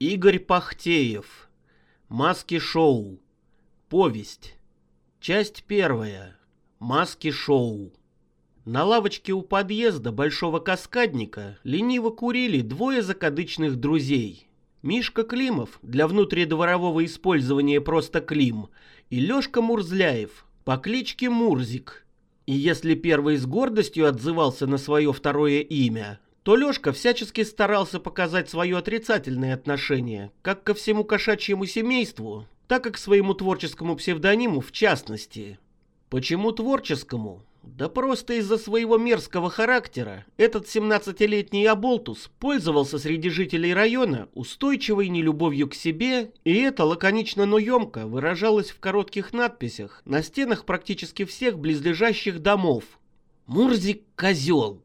Игорь Пахтеев. Маски-шоу. Повесть. Часть первая. Маски-шоу. На лавочке у подъезда Большого Каскадника лениво курили двое закадычных друзей. Мишка Климов, для внутридворового использования просто Клим, и Лёшка Мурзляев, по кличке Мурзик. И если первый с гордостью отзывался на свое второе имя, то Лёшка всячески старался показать свое отрицательное отношение как ко всему кошачьему семейству, так и к своему творческому псевдониму в частности. Почему творческому? Да просто из-за своего мерзкого характера этот 17-летний оболтус пользовался среди жителей района устойчивой нелюбовью к себе, и это лаконично, но емко выражалось в коротких надписях на стенах практически всех близлежащих домов. «Мурзик – козел!»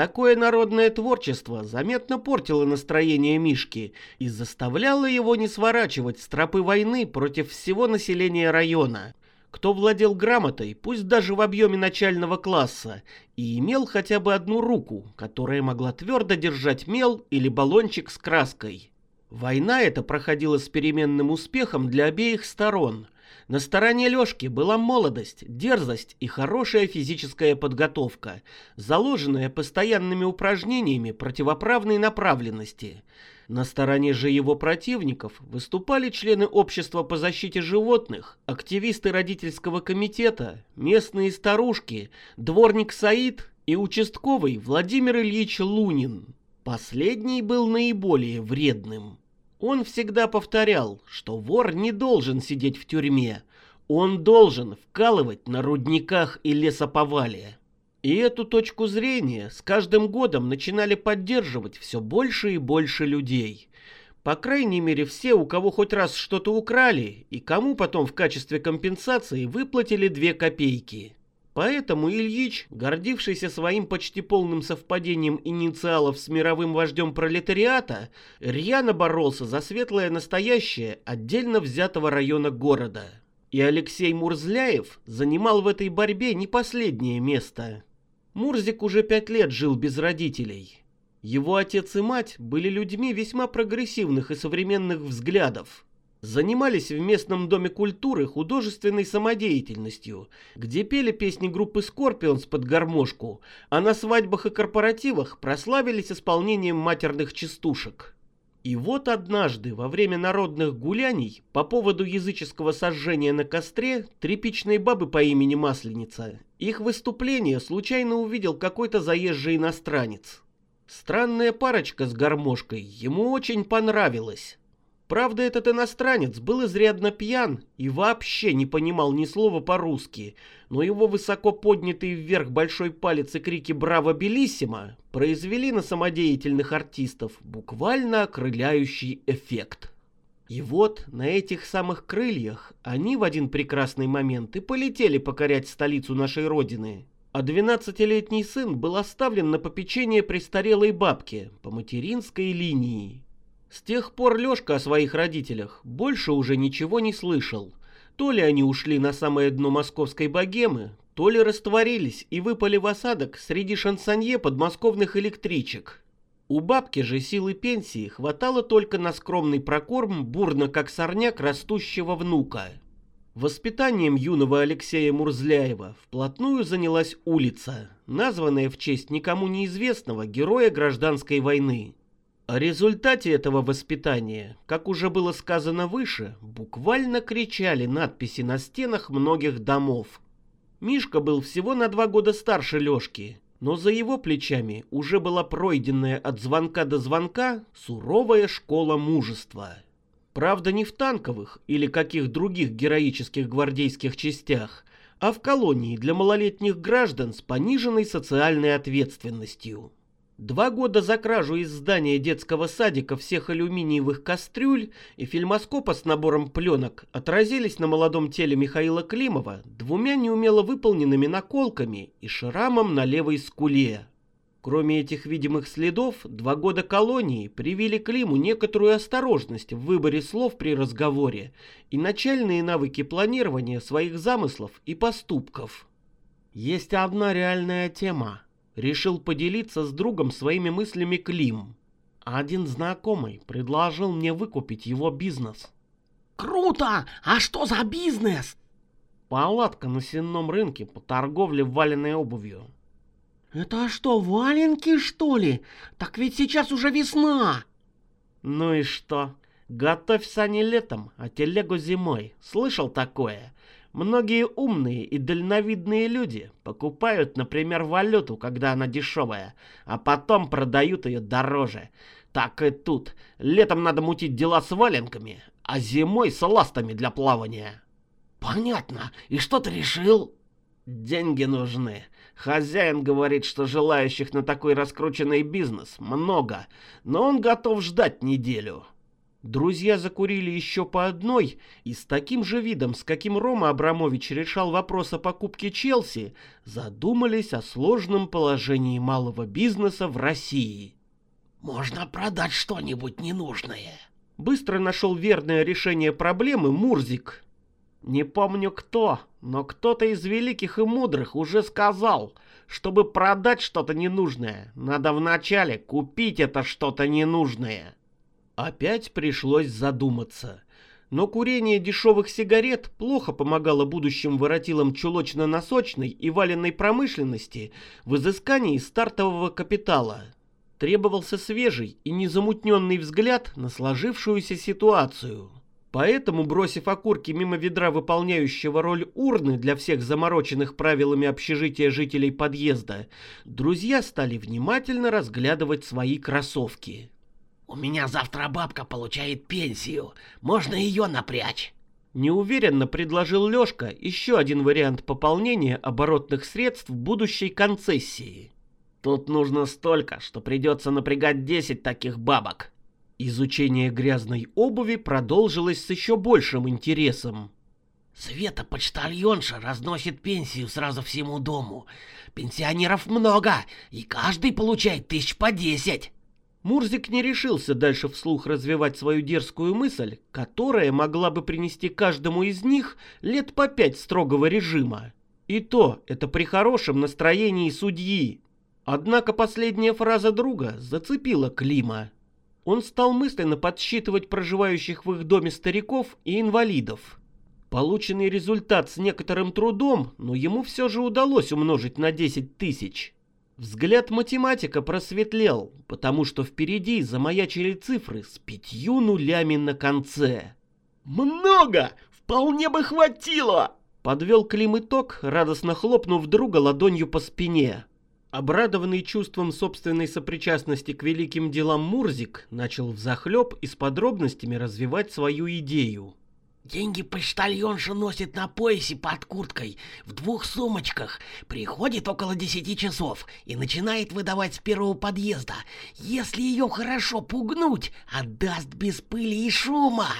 Такое народное творчество заметно портило настроение Мишки и заставляло его не сворачивать с тропы войны против всего населения района. Кто владел грамотой, пусть даже в объеме начального класса, и имел хотя бы одну руку, которая могла твердо держать мел или баллончик с краской. Война эта проходила с переменным успехом для обеих сторон – на стороне Лёшки была молодость, дерзость и хорошая физическая подготовка, заложенная постоянными упражнениями противоправной направленности. На стороне же его противников выступали члены общества по защите животных, активисты родительского комитета, местные старушки, дворник Саид и участковый Владимир Ильич Лунин. Последний был наиболее вредным. Он всегда повторял, что вор не должен сидеть в тюрьме, он должен вкалывать на рудниках и лесоповале. И эту точку зрения с каждым годом начинали поддерживать все больше и больше людей. По крайней мере, все, у кого хоть раз что-то украли, и кому потом в качестве компенсации выплатили две копейки. Поэтому Ильич, гордившийся своим почти полным совпадением инициалов с мировым вождем пролетариата, рьяно боролся за светлое настоящее отдельно взятого района города. И Алексей Мурзляев занимал в этой борьбе не последнее место. Мурзик уже пять лет жил без родителей. Его отец и мать были людьми весьма прогрессивных и современных взглядов занимались в местном доме культуры художественной самодеятельностью, где пели песни группы Скорпионс под гармошку, а на свадьбах и корпоративах прославились исполнением матерных частушек. И вот однажды во время народных гуляний по поводу языческого сожжения на костре тряпичной бабы по имени Масленица их выступление случайно увидел какой-то заезжий иностранец. Странная парочка с гармошкой ему очень понравилась. Правда, этот иностранец был изрядно пьян и вообще не понимал ни слова по-русски, но его высоко поднятый вверх большой палец и крики «Браво, Белиссимо!» произвели на самодеятельных артистов буквально окрыляющий эффект. И вот на этих самых крыльях они в один прекрасный момент и полетели покорять столицу нашей Родины. А двенадцатилетний сын был оставлен на попечение престарелой бабки по материнской линии. С тех пор Лёшка о своих родителях больше уже ничего не слышал. То ли они ушли на самое дно московской богемы, то ли растворились и выпали в осадок среди шансонье подмосковных электричек. У бабки же силы пенсии хватало только на скромный прокорм бурно как сорняк растущего внука. Воспитанием юного Алексея Мурзляева вплотную занялась улица, названная в честь никому неизвестного героя гражданской войны. О результате этого воспитания, как уже было сказано выше, буквально кричали надписи на стенах многих домов. Мишка был всего на два года старше Лёшки, но за его плечами уже была пройденная от звонка до звонка суровая школа мужества. Правда, не в танковых или каких других героических гвардейских частях, а в колонии для малолетних граждан с пониженной социальной ответственностью. Два года за кражу из здания детского садика всех алюминиевых кастрюль и фильмоскопа с набором пленок отразились на молодом теле Михаила Климова двумя неумело выполненными наколками и шрамом на левой скуле. Кроме этих видимых следов, два года колонии привили Климу некоторую осторожность в выборе слов при разговоре и начальные навыки планирования своих замыслов и поступков. Есть одна реальная тема, решил поделиться с другом своими мыслями Клим. Один знакомый предложил мне выкупить его бизнес. Круто! А что за бизнес? Палатка на сенном рынке по торговле валенной обувью. Это что, валенки, что ли? Так ведь сейчас уже весна. Ну и что? Готовь сани летом, а телегу зимой. Слышал такое? Многие умные и дальновидные люди покупают, например, валюту, когда она дешевая, а потом продают ее дороже. Так и тут. Летом надо мутить дела с валенками, а зимой с ластами для плавания. Понятно. И что ты решил? Деньги нужны. Хозяин говорит, что желающих на такой раскрученный бизнес много, но он готов ждать неделю. Друзья закурили еще по одной, и с таким же видом, с каким Рома Абрамович решал вопрос о покупке Челси, задумались о сложном положении малого бизнеса в России. «Можно продать что-нибудь ненужное». Быстро нашел верное решение проблемы Мурзик. Не помню кто, но кто-то из великих и мудрых уже сказал, чтобы продать что-то ненужное, надо вначале купить это что-то ненужное. Опять пришлось задуматься. Но курение дешевых сигарет плохо помогало будущим воротилам чулочно-носочной и валенной промышленности в изыскании стартового капитала. Требовался свежий и незамутненный взгляд на сложившуюся ситуацию. Поэтому, бросив окурки мимо ведра, выполняющего роль урны для всех замороченных правилами общежития жителей подъезда, друзья стали внимательно разглядывать свои кроссовки. У меня завтра бабка получает пенсию. Можно ее напрячь. Неуверенно предложил Лёшка еще один вариант пополнения оборотных средств будущей концессии. Тут нужно столько, что придется напрягать 10 таких бабок. Изучение грязной обуви продолжилось с еще большим интересом. Света почтальонша разносит пенсию сразу всему дому. Пенсионеров много, и каждый получает тысяч по десять. Мурзик не решился дальше вслух развивать свою дерзкую мысль, которая могла бы принести каждому из них лет по пять строгого режима. И то это при хорошем настроении судьи. Однако последняя фраза друга зацепила Клима. Он стал мысленно подсчитывать проживающих в их доме стариков и инвалидов. Полученный результат с некоторым трудом, но ему все же удалось умножить на 10 тысяч. Взгляд математика просветлел, потому что впереди замаячили цифры с пятью нулями на конце. «Много! Вполне бы хватило!» Подвел Клим итог, радостно хлопнув друга ладонью по спине. Обрадованный чувством собственной сопричастности к великим делам Мурзик начал взахлеб и с подробностями развивать свою идею. Деньги почтальонша носит на поясе под курткой, в двух сумочках, приходит около десяти часов и начинает выдавать с первого подъезда. Если ее хорошо пугнуть, отдаст без пыли и шума.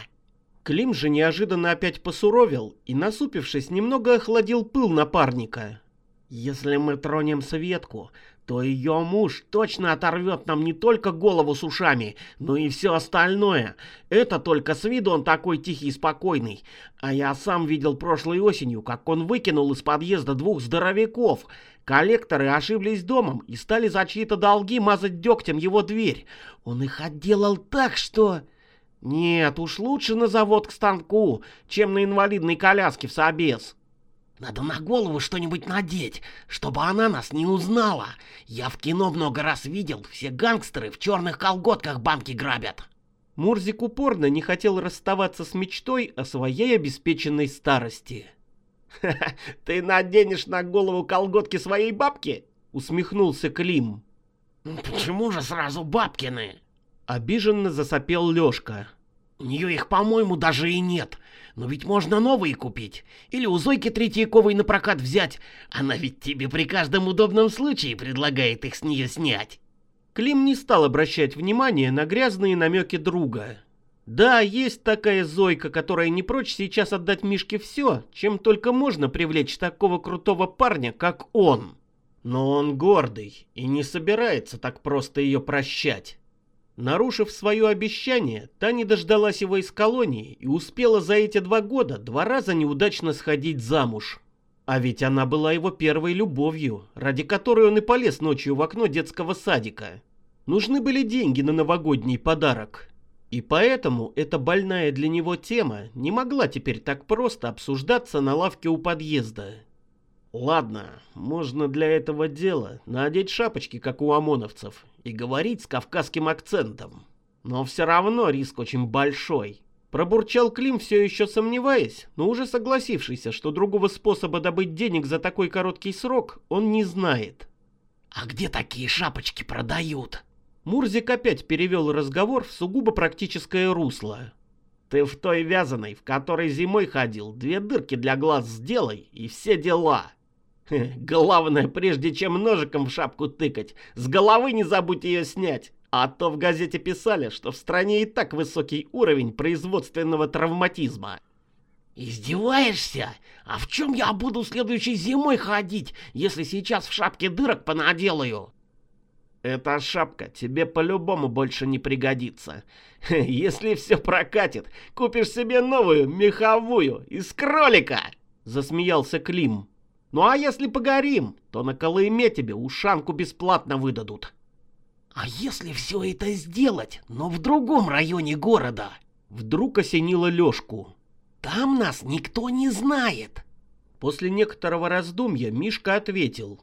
Клим же неожиданно опять посуровил и, насупившись, немного охладил пыл напарника. «Если мы тронем Светку, то ее муж точно оторвет нам не только голову с ушами, но и все остальное. Это только с виду он такой тихий и спокойный. А я сам видел прошлой осенью, как он выкинул из подъезда двух здоровяков. Коллекторы ошиблись домом и стали за чьи-то долги мазать дегтем его дверь. Он их отделал так, что... Нет, уж лучше на завод к станку, чем на инвалидной коляске в собес. Надо на голову что-нибудь надеть, чтобы она нас не узнала. Я в кино много раз видел, все гангстеры в черных колготках банки грабят. Мурзик упорно не хотел расставаться с мечтой о своей обеспеченной старости. «Ха-ха, ты наденешь на голову колготки своей бабки?» — усмехнулся Клим. «Почему же сразу бабкины?» — обиженно засопел Лёшка. У нее их, по-моему, даже и нет. Но ведь можно новые купить. Или у Зойки Третьяковой на прокат взять. Она ведь тебе при каждом удобном случае предлагает их с нее снять. Клим не стал обращать внимания на грязные намеки друга. Да, есть такая Зойка, которая не прочь сейчас отдать Мишке все, чем только можно привлечь такого крутого парня, как он. Но он гордый и не собирается так просто ее прощать. Нарушив свое обещание, та не дождалась его из колонии и успела за эти два года два раза неудачно сходить замуж. А ведь она была его первой любовью, ради которой он и полез ночью в окно детского садика. Нужны были деньги на новогодний подарок. И поэтому эта больная для него тема не могла теперь так просто обсуждаться на лавке у подъезда. Ладно, можно для этого дела надеть шапочки, как у ОМОНовцев, и говорить с кавказским акцентом. Но все равно риск очень большой. Пробурчал Клим, все еще сомневаясь, но уже согласившийся, что другого способа добыть денег за такой короткий срок он не знает. «А где такие шапочки продают?» Мурзик опять перевел разговор в сугубо практическое русло. «Ты в той вязаной, в которой зимой ходил, две дырки для глаз сделай, и все дела!» Главное, прежде чем ножиком в шапку тыкать, с головы не забудь ее снять. А то в газете писали, что в стране и так высокий уровень производственного травматизма. «Издеваешься? А в чем я буду следующей зимой ходить, если сейчас в шапке дырок понаделаю?» «Эта шапка тебе по-любому больше не пригодится. Если все прокатит, купишь себе новую, меховую, из кролика!» Засмеялся Клим. «Ну а если погорим, то на Колыме тебе ушанку бесплатно выдадут». А если все это сделать, но в другом районе города? Вдруг осенило Лешку. Там нас никто не знает. После некоторого раздумья Мишка ответил.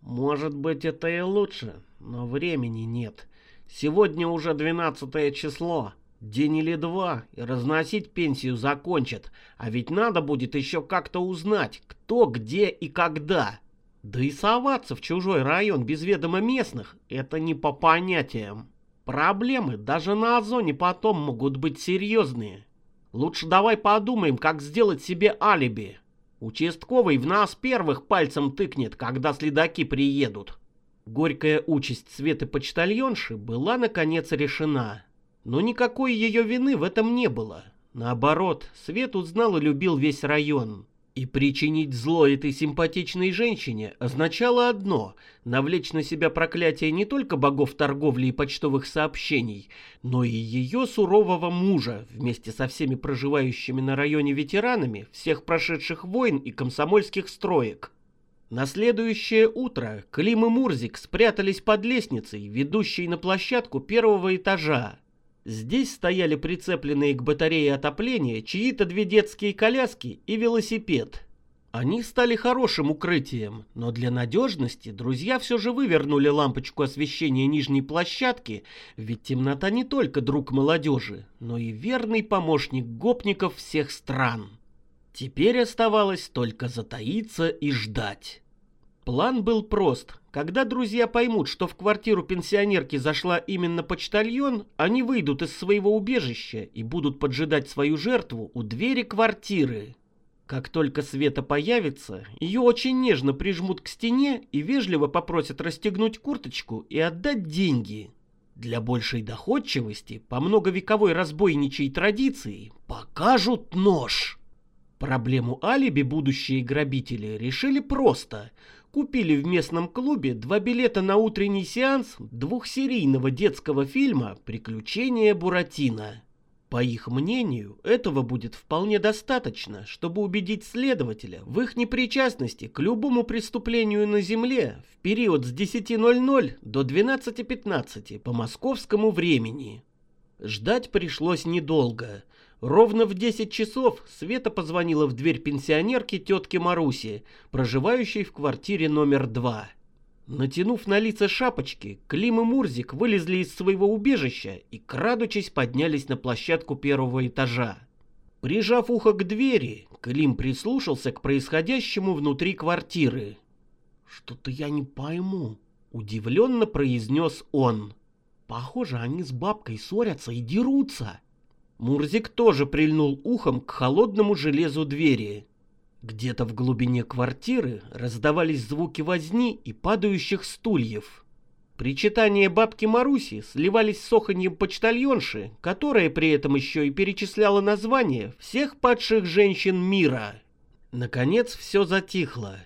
Может быть, это и лучше, но времени нет. Сегодня уже двенадцатое число. День или два, и разносить пенсию закончат. А ведь надо будет еще как-то узнать, кто, где и когда. Да и соваться в чужой район без ведома местных – это не по понятиям. Проблемы даже на Озоне потом могут быть серьезные. Лучше давай подумаем, как сделать себе алиби. Участковый в нас первых пальцем тыкнет, когда следаки приедут. Горькая участь Светы почтальонши была наконец решена. Но никакой ее вины в этом не было. Наоборот, Свету знал и любил весь район. И причинить зло этой симпатичной женщине означало одно – навлечь на себя проклятие не только богов торговли и почтовых сообщений, но и ее сурового мужа вместе со всеми проживающими на районе ветеранами всех прошедших войн и комсомольских строек. На следующее утро Клим и Мурзик спрятались под лестницей, ведущей на площадку первого этажа. Здесь стояли прицепленные к батарее отопления чьи-то две детские коляски и велосипед. Они стали хорошим укрытием, но для надежности друзья все же вывернули лампочку освещения нижней площадки, ведь темнота не только друг молодежи, но и верный помощник гопников всех стран. Теперь оставалось только затаиться и ждать. План был прост. Когда друзья поймут, что в квартиру пенсионерки зашла именно почтальон, они выйдут из своего убежища и будут поджидать свою жертву у двери квартиры. Как только Света появится, ее очень нежно прижмут к стене и вежливо попросят расстегнуть курточку и отдать деньги. Для большей доходчивости, по многовековой разбойничьей традиции, покажут нож. Проблему алиби будущие грабители решили просто – купили в местном клубе два билета на утренний сеанс двухсерийного детского фильма «Приключения Буратино». По их мнению, этого будет вполне достаточно, чтобы убедить следователя в их непричастности к любому преступлению на Земле в период с 10.00 до 12.15 по московскому времени. Ждать пришлось недолго – Ровно в 10 часов Света позвонила в дверь пенсионерки тетки Маруси, проживающей в квартире номер 2. Натянув на лица шапочки, Клим и Мурзик вылезли из своего убежища и, крадучись, поднялись на площадку первого этажа. Прижав ухо к двери, Клим прислушался к происходящему внутри квартиры. «Что-то я не пойму», — удивленно произнес он. «Похоже, они с бабкой ссорятся и дерутся». Мурзик тоже прильнул ухом к холодному железу двери. Где-то в глубине квартиры раздавались звуки возни и падающих стульев. Причитания бабки Маруси сливались с оханьем почтальонши, которая при этом еще и перечисляла названия всех падших женщин мира. Наконец все затихло.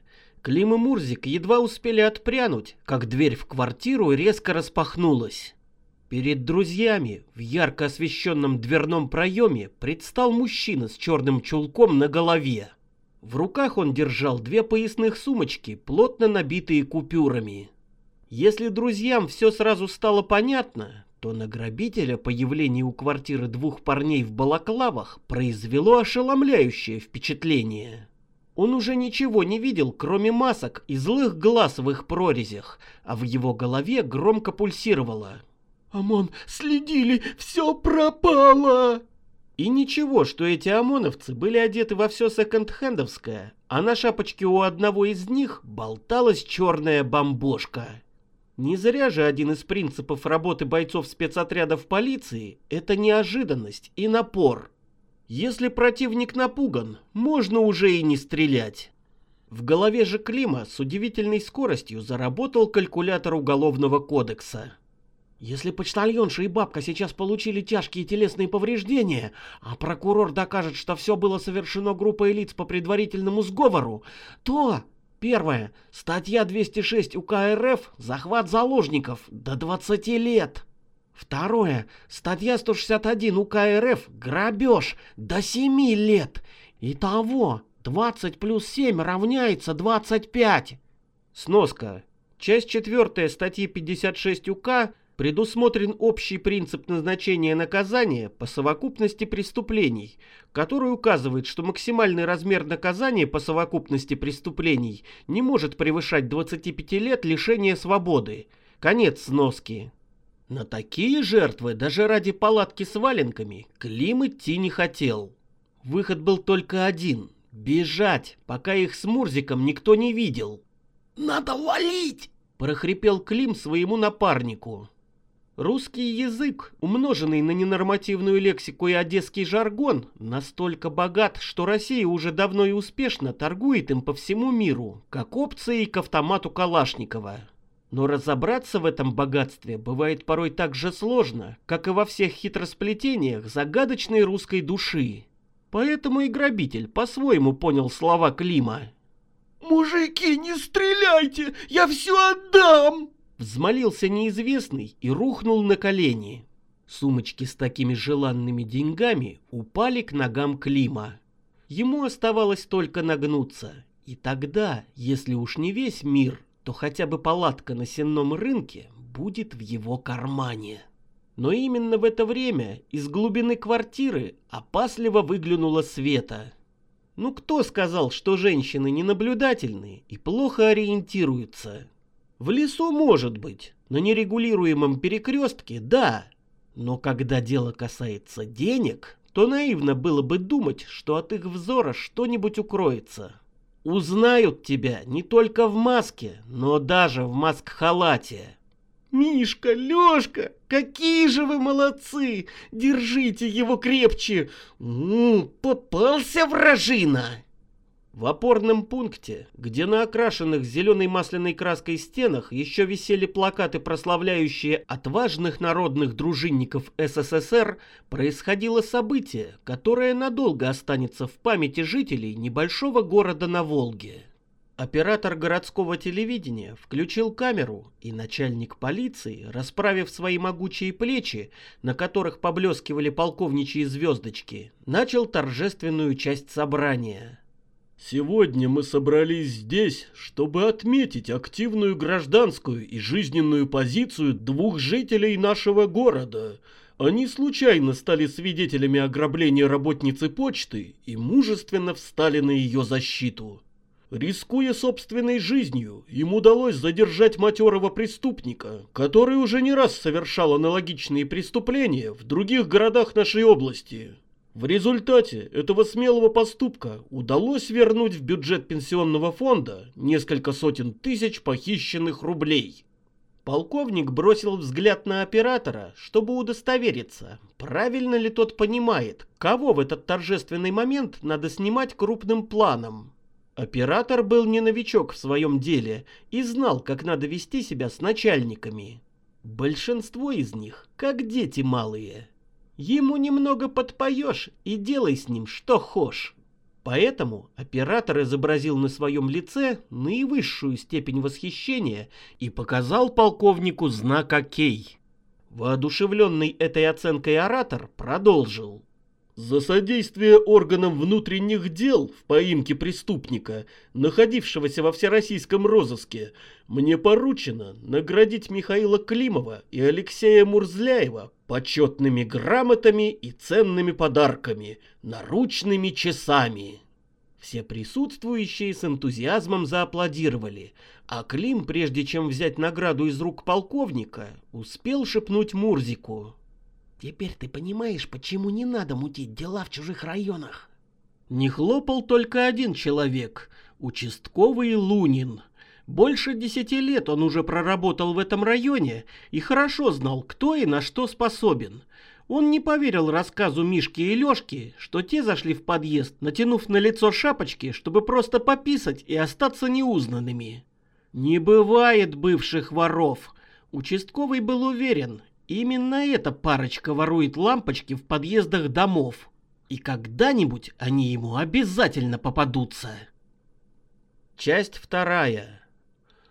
Клим и Мурзик едва успели отпрянуть, как дверь в квартиру резко распахнулась. Перед друзьями в ярко освещенном дверном проеме предстал мужчина с черным чулком на голове. В руках он держал две поясных сумочки, плотно набитые купюрами. Если друзьям все сразу стало понятно, то на грабителя появление у квартиры двух парней в балаклавах произвело ошеломляющее впечатление. Он уже ничего не видел, кроме масок и злых глаз в их прорезях, а в его голове громко пульсировало. «Амон, следили, все пропало!» И ничего, что эти ОМОНовцы были одеты во все секонд-хендовское, а на шапочке у одного из них болталась черная бомбошка. Не зря же один из принципов работы бойцов спецотрядов полиции – это неожиданность и напор. Если противник напуган, можно уже и не стрелять. В голове же Клима с удивительной скоростью заработал калькулятор Уголовного кодекса. Если почтальонша и бабка сейчас получили тяжкие телесные повреждения, а прокурор докажет, что все было совершено группой лиц по предварительному сговору, то... Первое. Статья 206 УК РФ «Захват заложников» до 20 лет. Второе. Статья 161 УК РФ «Грабеж» до 7 лет. Итого 20 плюс 7 равняется 25. Сноска. Часть 4 статьи 56 УК предусмотрен общий принцип назначения наказания по совокупности преступлений, который указывает, что максимальный размер наказания по совокупности преступлений не может превышать 25 лет лишения свободы. Конец сноски. На такие жертвы даже ради палатки с валенками Клим идти не хотел. Выход был только один — бежать, пока их с Мурзиком никто не видел. «Надо валить!» — прохрипел Клим своему напарнику. Русский язык, умноженный на ненормативную лексику и одесский жаргон, настолько богат, что Россия уже давно и успешно торгует им по всему миру, как опцией к автомату Калашникова. Но разобраться в этом богатстве бывает порой так же сложно, как и во всех хитросплетениях загадочной русской души. Поэтому и грабитель по-своему понял слова Клима. «Мужики, не стреляйте! Я все отдам!» Взмолился неизвестный и рухнул на колени. Сумочки с такими желанными деньгами упали к ногам Клима. Ему оставалось только нагнуться. И тогда, если уж не весь мир, то хотя бы палатка на сенном рынке будет в его кармане. Но именно в это время из глубины квартиры опасливо выглянула Света. Ну кто сказал, что женщины ненаблюдательны и плохо ориентируются? В лесу может быть, на нерегулируемом перекрестке – да. Но когда дело касается денег, то наивно было бы думать, что от их взора что-нибудь укроется. Узнают тебя не только в маске, но даже в маск-халате. «Мишка, Лёшка, какие же вы молодцы! Держите его крепче! -м, попался вражина!» В опорном пункте, где на окрашенных зеленой масляной краской стенах еще висели плакаты, прославляющие отважных народных дружинников СССР, происходило событие, которое надолго останется в памяти жителей небольшого города на Волге. Оператор городского телевидения включил камеру, и начальник полиции, расправив свои могучие плечи, на которых поблескивали полковничьи звездочки, начал торжественную часть собрания – Сегодня мы собрались здесь, чтобы отметить активную гражданскую и жизненную позицию двух жителей нашего города. Они случайно стали свидетелями ограбления работницы почты и мужественно встали на ее защиту. Рискуя собственной жизнью, им удалось задержать матерого преступника, который уже не раз совершал аналогичные преступления в других городах нашей области. В результате этого смелого поступка удалось вернуть в бюджет пенсионного фонда несколько сотен тысяч похищенных рублей. Полковник бросил взгляд на оператора, чтобы удостовериться, правильно ли тот понимает, кого в этот торжественный момент надо снимать крупным планом. Оператор был не новичок в своем деле и знал, как надо вести себя с начальниками. Большинство из них, как дети малые. Ему немного подпоешь и делай с ним что хошь. Поэтому оператор изобразил на своем лице наивысшую степень восхищения и показал полковнику знак «Окей». Воодушевленный этой оценкой оратор продолжил. За содействие органам внутренних дел в поимке преступника, находившегося во всероссийском розыске, мне поручено наградить Михаила Климова и Алексея Мурзляева почетными грамотами и ценными подарками, наручными часами. Все присутствующие с энтузиазмом зааплодировали, а Клим, прежде чем взять награду из рук полковника, успел шепнуть Мурзику. Теперь ты понимаешь, почему не надо мутить дела в чужих районах? Не хлопал только один человек, участковый Лунин. Больше десяти лет он уже проработал в этом районе и хорошо знал, кто и на что способен. Он не поверил рассказу Мишки и Лёшки, что те зашли в подъезд, натянув на лицо шапочки, чтобы просто пописать и остаться неузнанными. Не бывает бывших воров. Участковый был уверен, именно эта парочка ворует лампочки в подъездах домов. И когда-нибудь они ему обязательно попадутся. Часть вторая.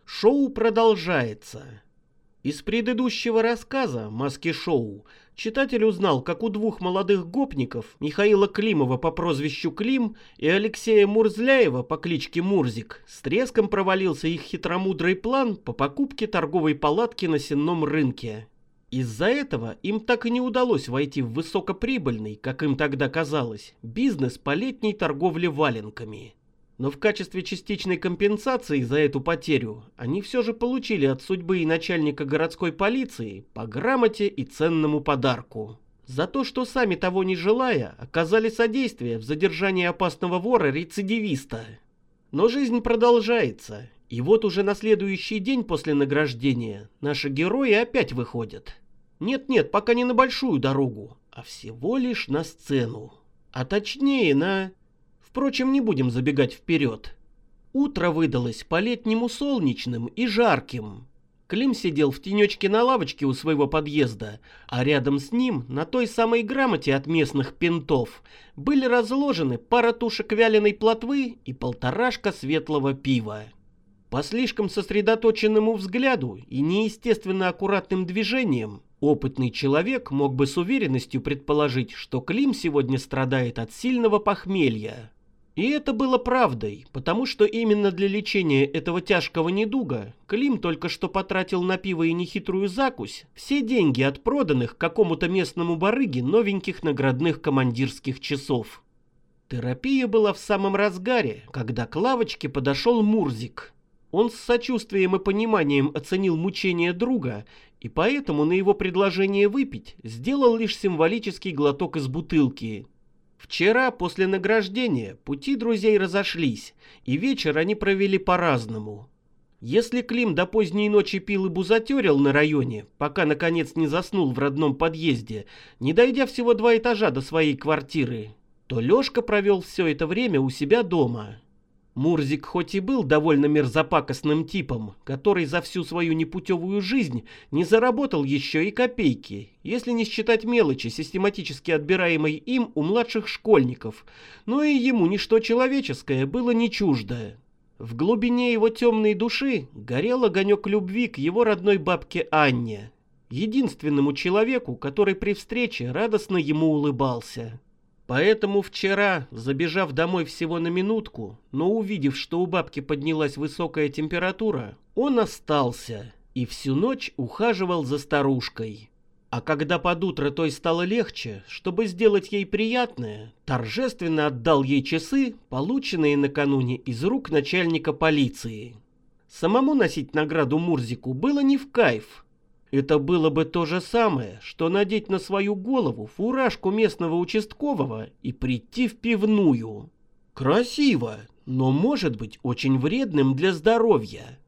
Шоу продолжается. Из предыдущего рассказа «Маски-шоу» читатель узнал, как у двух молодых гопников, Михаила Климова по прозвищу Клим и Алексея Мурзляева по кличке Мурзик, с треском провалился их хитромудрый план по покупке торговой палатки на сенном рынке. Из-за этого им так и не удалось войти в высокоприбыльный, как им тогда казалось, бизнес по летней торговле валенками. Но в качестве частичной компенсации за эту потерю они все же получили от судьбы и начальника городской полиции по грамоте и ценному подарку. За то, что сами того не желая, оказали содействие в задержании опасного вора-рецидивиста. Но жизнь продолжается, и вот уже на следующий день после награждения наши герои опять выходят. Нет-нет, пока не на большую дорогу, а всего лишь на сцену. А точнее на Впрочем, не будем забегать вперед. Утро выдалось по-летнему солнечным и жарким. Клим сидел в тенечке на лавочке у своего подъезда, а рядом с ним, на той самой грамоте от местных пинтов, были разложены пара тушек вяленой плотвы и полторашка светлого пива. По слишком сосредоточенному взгляду и неестественно аккуратным движениям, опытный человек мог бы с уверенностью предположить, что Клим сегодня страдает от сильного похмелья. И это было правдой, потому что именно для лечения этого тяжкого недуга Клим только что потратил на пиво и нехитрую закусь все деньги от проданных какому-то местному барыге новеньких наградных командирских часов. Терапия была в самом разгаре, когда к лавочке подошел Мурзик. Он с сочувствием и пониманием оценил мучения друга, и поэтому на его предложение выпить сделал лишь символический глоток из бутылки – Вчера, после награждения, пути друзей разошлись, и вечер они провели по-разному. Если Клим до поздней ночи пил и бузатерил на районе, пока наконец не заснул в родном подъезде, не дойдя всего два этажа до своей квартиры, то Лёшка провел все это время у себя дома. Мурзик хоть и был довольно мерзопакостным типом, который за всю свою непутевую жизнь не заработал еще и копейки, если не считать мелочи, систематически отбираемой им у младших школьников, но и ему ничто человеческое было не чуждо. В глубине его темной души горел огонек любви к его родной бабке Анне, единственному человеку, который при встрече радостно ему улыбался. Поэтому вчера, забежав домой всего на минутку, но увидев, что у бабки поднялась высокая температура, он остался и всю ночь ухаживал за старушкой. А когда под утро той стало легче, чтобы сделать ей приятное, торжественно отдал ей часы, полученные накануне из рук начальника полиции. Самому носить награду Мурзику было не в кайф, это было бы то же самое, что надеть на свою голову фуражку местного участкового и прийти в пивную. Красиво, но может быть очень вредным для здоровья.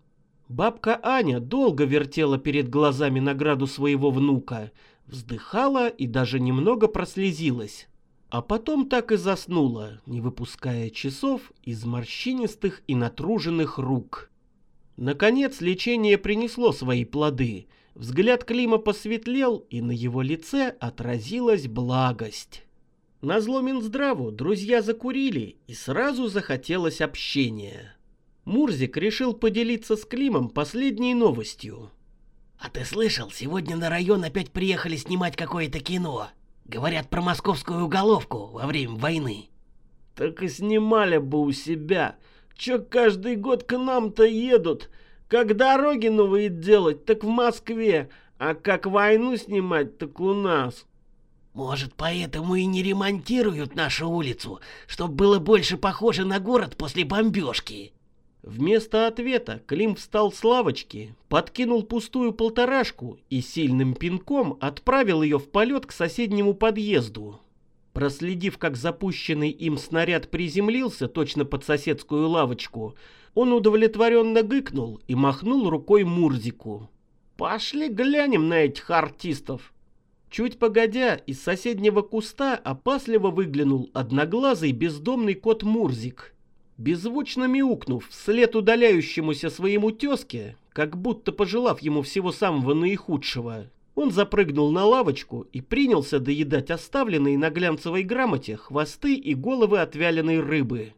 Бабка Аня долго вертела перед глазами награду своего внука, вздыхала и даже немного прослезилась. А потом так и заснула, не выпуская часов из морщинистых и натруженных рук. Наконец лечение принесло свои плоды — Взгляд Клима посветлел, и на его лице отразилась благость. На зло Минздраву друзья закурили, и сразу захотелось общения. Мурзик решил поделиться с Климом последней новостью. «А ты слышал, сегодня на район опять приехали снимать какое-то кино?» Говорят про московскую уголовку во время войны. Так и снимали бы у себя. Чё каждый год к нам-то едут? Как дороги новые делать, так в Москве. А как войну снимать, так у нас. Может, поэтому и не ремонтируют нашу улицу, чтобы было больше похоже на город после бомбежки. Вместо ответа Клим встал с лавочки, подкинул пустую полторашку и сильным пинком отправил ее в полет к соседнему подъезду. Проследив, как запущенный им снаряд приземлился точно под соседскую лавочку, он удовлетворенно гыкнул и махнул рукой Мурзику. «Пошли глянем на этих артистов!» Чуть погодя, из соседнего куста опасливо выглянул одноглазый бездомный кот Мурзик Беззвучно мяукнув вслед удаляющемуся своему тезке, как будто пожелав ему всего самого наихудшего, он запрыгнул на лавочку и принялся доедать оставленные на глянцевой грамоте хвосты и головы отвяленной рыбы.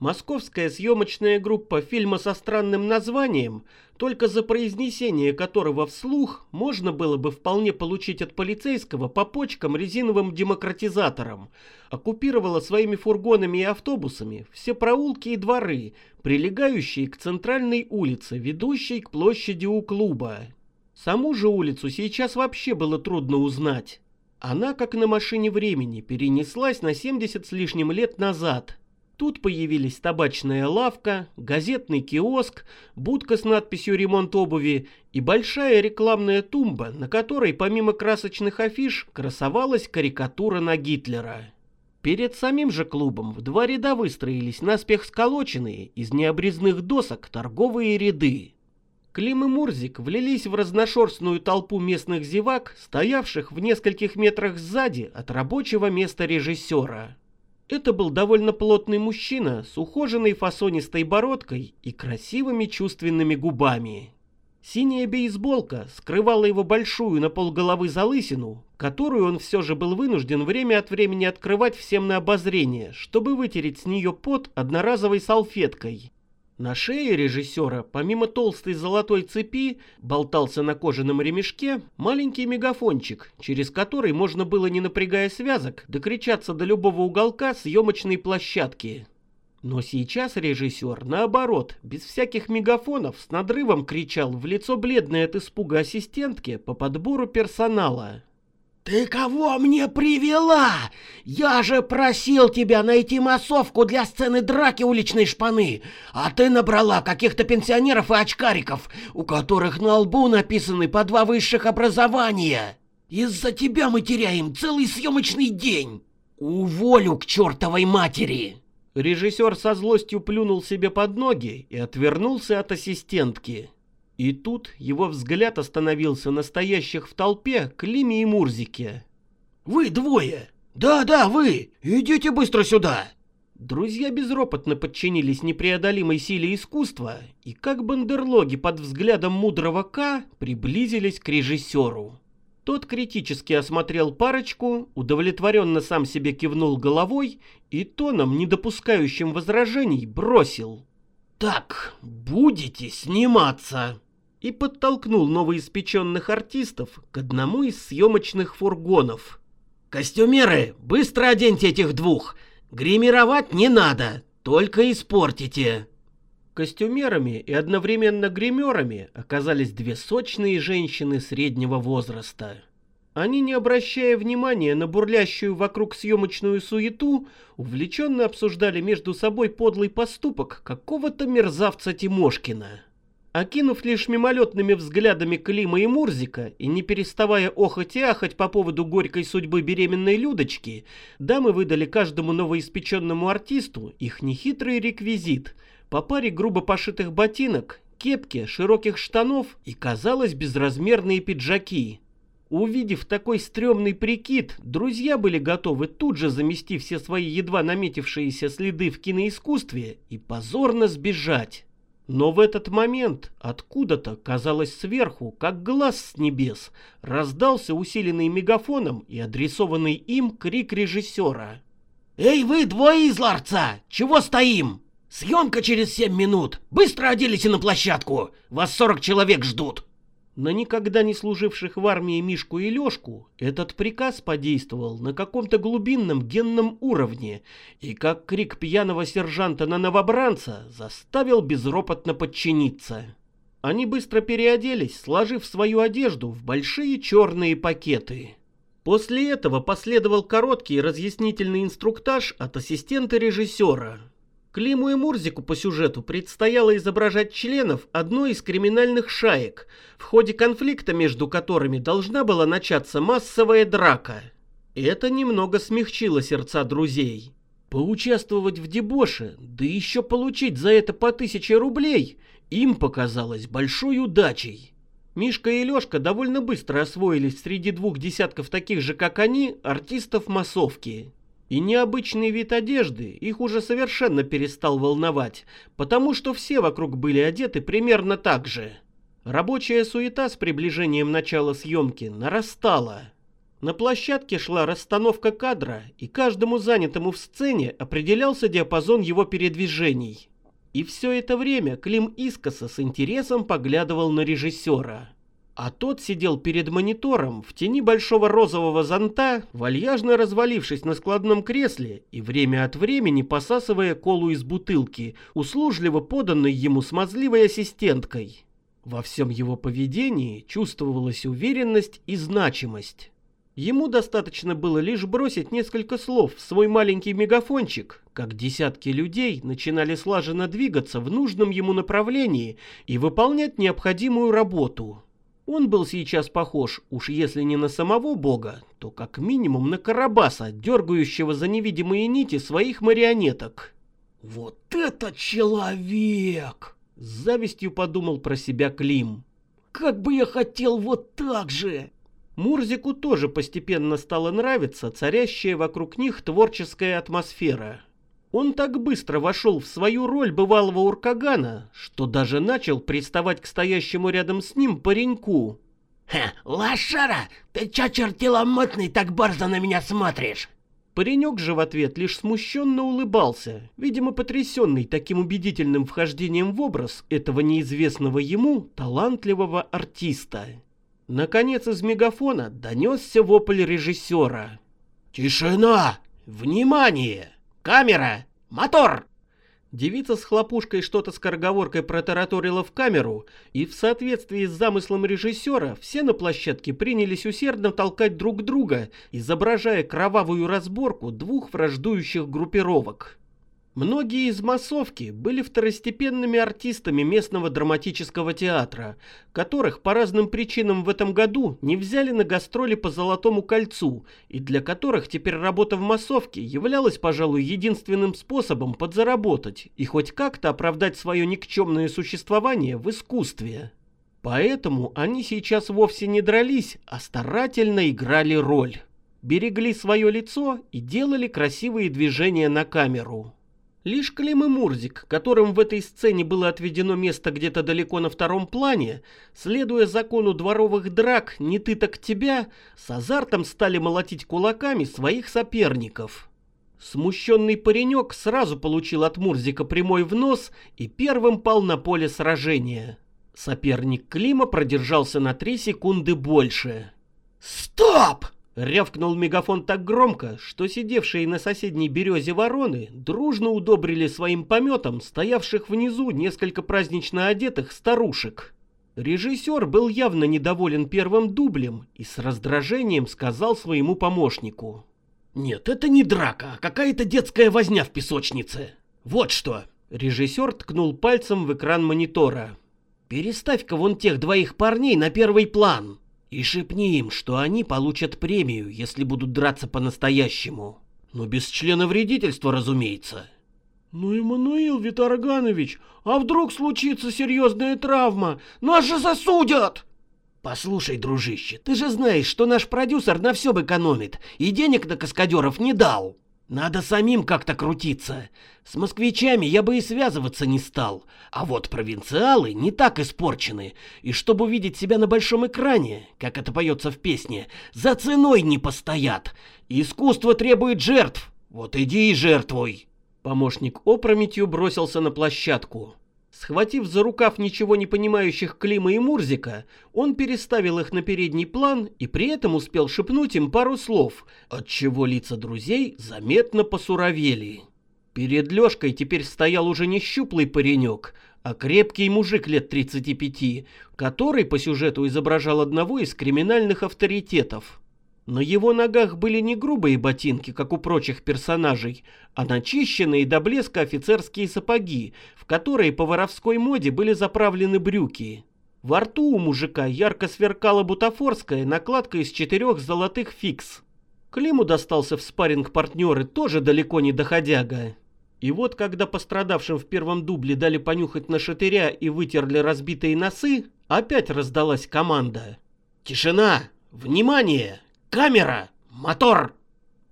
Московская съемочная группа фильма со странным названием, только за произнесение которого вслух можно было бы вполне получить от полицейского по почкам резиновым демократизатором, оккупировала своими фургонами и автобусами все проулки и дворы, прилегающие к центральной улице, ведущей к площади у клуба. Саму же улицу сейчас вообще было трудно узнать. Она, как на машине времени, перенеслась на 70 с лишним лет назад – Тут появились табачная лавка, газетный киоск, будка с надписью «Ремонт обуви» и большая рекламная тумба, на которой помимо красочных афиш красовалась карикатура на Гитлера. Перед самим же клубом в два ряда выстроились наспех сколоченные из необрезных досок торговые ряды. Клим и Мурзик влились в разношерстную толпу местных зевак, стоявших в нескольких метрах сзади от рабочего места режиссера. Это был довольно плотный мужчина с ухоженной фасонистой бородкой и красивыми чувственными губами. Синяя бейсболка скрывала его большую на полголовы залысину, которую он все же был вынужден время от времени открывать всем на обозрение, чтобы вытереть с нее пот одноразовой салфеткой. На шее режиссера, помимо толстой золотой цепи, болтался на кожаном ремешке маленький мегафончик, через который можно было, не напрягая связок, докричаться до любого уголка съемочной площадки. Но сейчас режиссер, наоборот, без всяких мегафонов, с надрывом кричал в лицо бледной от испуга ассистентки по подбору персонала. «Ты кого мне привела? Я же просил тебя найти массовку для сцены драки уличной шпаны, а ты набрала каких-то пенсионеров и очкариков, у которых на лбу написаны по два высших образования. Из-за тебя мы теряем целый съемочный день. Уволю к чертовой матери!» Режиссер со злостью плюнул себе под ноги и отвернулся от ассистентки. И тут его взгляд остановился на стоящих в толпе Климе и Мурзике. «Вы двое! Да-да, вы! Идите быстро сюда!» Друзья безропотно подчинились непреодолимой силе искусства и, как бандерлоги под взглядом мудрого К, приблизились к режиссеру. Тот критически осмотрел парочку, удовлетворенно сам себе кивнул головой и тоном, не допускающим возражений, бросил. «Так, будете сниматься!» И подтолкнул новоиспеченных артистов к одному из съемочных фургонов. «Костюмеры, быстро оденьте этих двух! Гримировать не надо, только испортите!» Костюмерами и одновременно гримерами оказались две сочные женщины среднего возраста. Они, не обращая внимания на бурлящую вокруг съемочную суету, увлеченно обсуждали между собой подлый поступок какого-то мерзавца Тимошкина. Окинув лишь мимолетными взглядами Клима и Мурзика и не переставая охоть и ахать по поводу горькой судьбы беременной Людочки, дамы выдали каждому новоиспеченному артисту их нехитрый реквизит по паре грубо пошитых ботинок, кепки, широких штанов и, казалось, безразмерные пиджаки. Увидев такой стрёмный прикид, друзья были готовы тут же замести все свои едва наметившиеся следы в киноискусстве и позорно сбежать. Но в этот момент откуда-то, казалось сверху, как глаз с небес, раздался усиленный мегафоном и адресованный им крик режиссера. «Эй вы, двое из ларца! Чего стоим? Съемка через семь минут! Быстро оделись на площадку! Вас сорок человек ждут!» На никогда не служивших в армии Мишку и Лёшку этот приказ подействовал на каком-то глубинном генном уровне и, как крик пьяного сержанта на новобранца, заставил безропотно подчиниться. Они быстро переоделись, сложив свою одежду в большие черные пакеты. После этого последовал короткий разъяснительный инструктаж от ассистента режиссера. Климу и Мурзику по сюжету предстояло изображать членов одной из криминальных шаек, в ходе конфликта между которыми должна была начаться массовая драка. Это немного смягчило сердца друзей. Поучаствовать в дебоше, да еще получить за это по тысяче рублей, им показалось большой удачей. Мишка и Лёшка довольно быстро освоились среди двух десятков таких же, как они, артистов массовки. И необычный вид одежды их уже совершенно перестал волновать, потому что все вокруг были одеты примерно так же. Рабочая суета с приближением начала съемки нарастала. На площадке шла расстановка кадра, и каждому занятому в сцене определялся диапазон его передвижений. И все это время Клим искоса с интересом поглядывал на режиссера. А тот сидел перед монитором в тени большого розового зонта, вальяжно развалившись на складном кресле и время от времени посасывая колу из бутылки, услужливо поданной ему смазливой ассистенткой. Во всем его поведении чувствовалась уверенность и значимость. Ему достаточно было лишь бросить несколько слов в свой маленький мегафончик, как десятки людей начинали слаженно двигаться в нужном ему направлении и выполнять необходимую работу. Он был сейчас похож, уж если не на самого бога, то как минимум на Карабаса, дергающего за невидимые нити своих марионеток. «Вот это человек!» — с завистью подумал про себя Клим. «Как бы я хотел вот так же!» Мурзику тоже постепенно стало нравиться царящая вокруг них творческая атмосфера. Он так быстро вошел в свою роль бывалого уркагана, что даже начал приставать к стоящему рядом с ним пареньку. «Ха, лошара, ты чё чертиломотный так борзо на меня смотришь?» Паренек же в ответ лишь смущенно улыбался, видимо потрясенный таким убедительным вхождением в образ этого неизвестного ему талантливого артиста. Наконец из мегафона донесся вопль режиссера. «Тишина! Внимание! Камера! Мотор!» Девица с хлопушкой что-то с корговоркой протараторила в камеру, и в соответствии с замыслом режиссера все на площадке принялись усердно толкать друг друга, изображая кровавую разборку двух враждующих группировок. Многие из массовки были второстепенными артистами местного драматического театра, которых по разным причинам в этом году не взяли на гастроли по Золотому кольцу, и для которых теперь работа в массовке являлась, пожалуй, единственным способом подзаработать и хоть как-то оправдать свое никчемное существование в искусстве. Поэтому они сейчас вовсе не дрались, а старательно играли роль. Берегли свое лицо и делали красивые движения на камеру. Лишь Клим и Мурзик, которым в этой сцене было отведено место где-то далеко на втором плане, следуя закону дворовых драк «не ты так тебя», с азартом стали молотить кулаками своих соперников. Смущенный паренек сразу получил от Мурзика прямой в нос и первым пал на поле сражения. Соперник Клима продержался на три секунды больше. «Стоп!» Рявкнул мегафон так громко, что сидевшие на соседней березе вороны дружно удобрили своим пометом стоявших внизу несколько празднично одетых старушек. Режиссер был явно недоволен первым дублем и с раздражением сказал своему помощнику. «Нет, это не драка, а какая-то детская возня в песочнице. Вот что!» Режиссер ткнул пальцем в экран монитора. «Переставь-ка вон тех двоих парней на первый план!» И шепни им, что они получат премию, если будут драться по-настоящему. Но без члена вредительства, разумеется. Ну, Эммануил Виторганович, а вдруг случится серьезная травма? Нас же засудят! Послушай, дружище, ты же знаешь, что наш продюсер на всем экономит и денег на каскадеров не дал. Надо самим как-то крутиться. С москвичами я бы и связываться не стал. А вот провинциалы не так испорчены. И чтобы увидеть себя на большом экране, как это поется в песне, за ценой не постоят. Искусство требует жертв. Вот иди и жертвуй. Помощник опрометью бросился на площадку. Схватив за рукав ничего не понимающих Клима и Мурзика, он переставил их на передний план и при этом успел шепнуть им пару слов, отчего лица друзей заметно посуровели. Перед Лёшкой теперь стоял уже не щуплый паренек, а крепкий мужик лет 35, который по сюжету изображал одного из криминальных авторитетов. На его ногах были не грубые ботинки, как у прочих персонажей, а начищенные до блеска офицерские сапоги, в которые по воровской моде были заправлены брюки. Во рту у мужика ярко сверкала бутафорская накладка из четырех золотых фикс. Климу достался в спарринг партнеры тоже далеко не доходяга. И вот когда пострадавшим в первом дубле дали понюхать на шатыря и вытерли разбитые носы, опять раздалась команда. «Тишина! Внимание! Камера! Мотор!»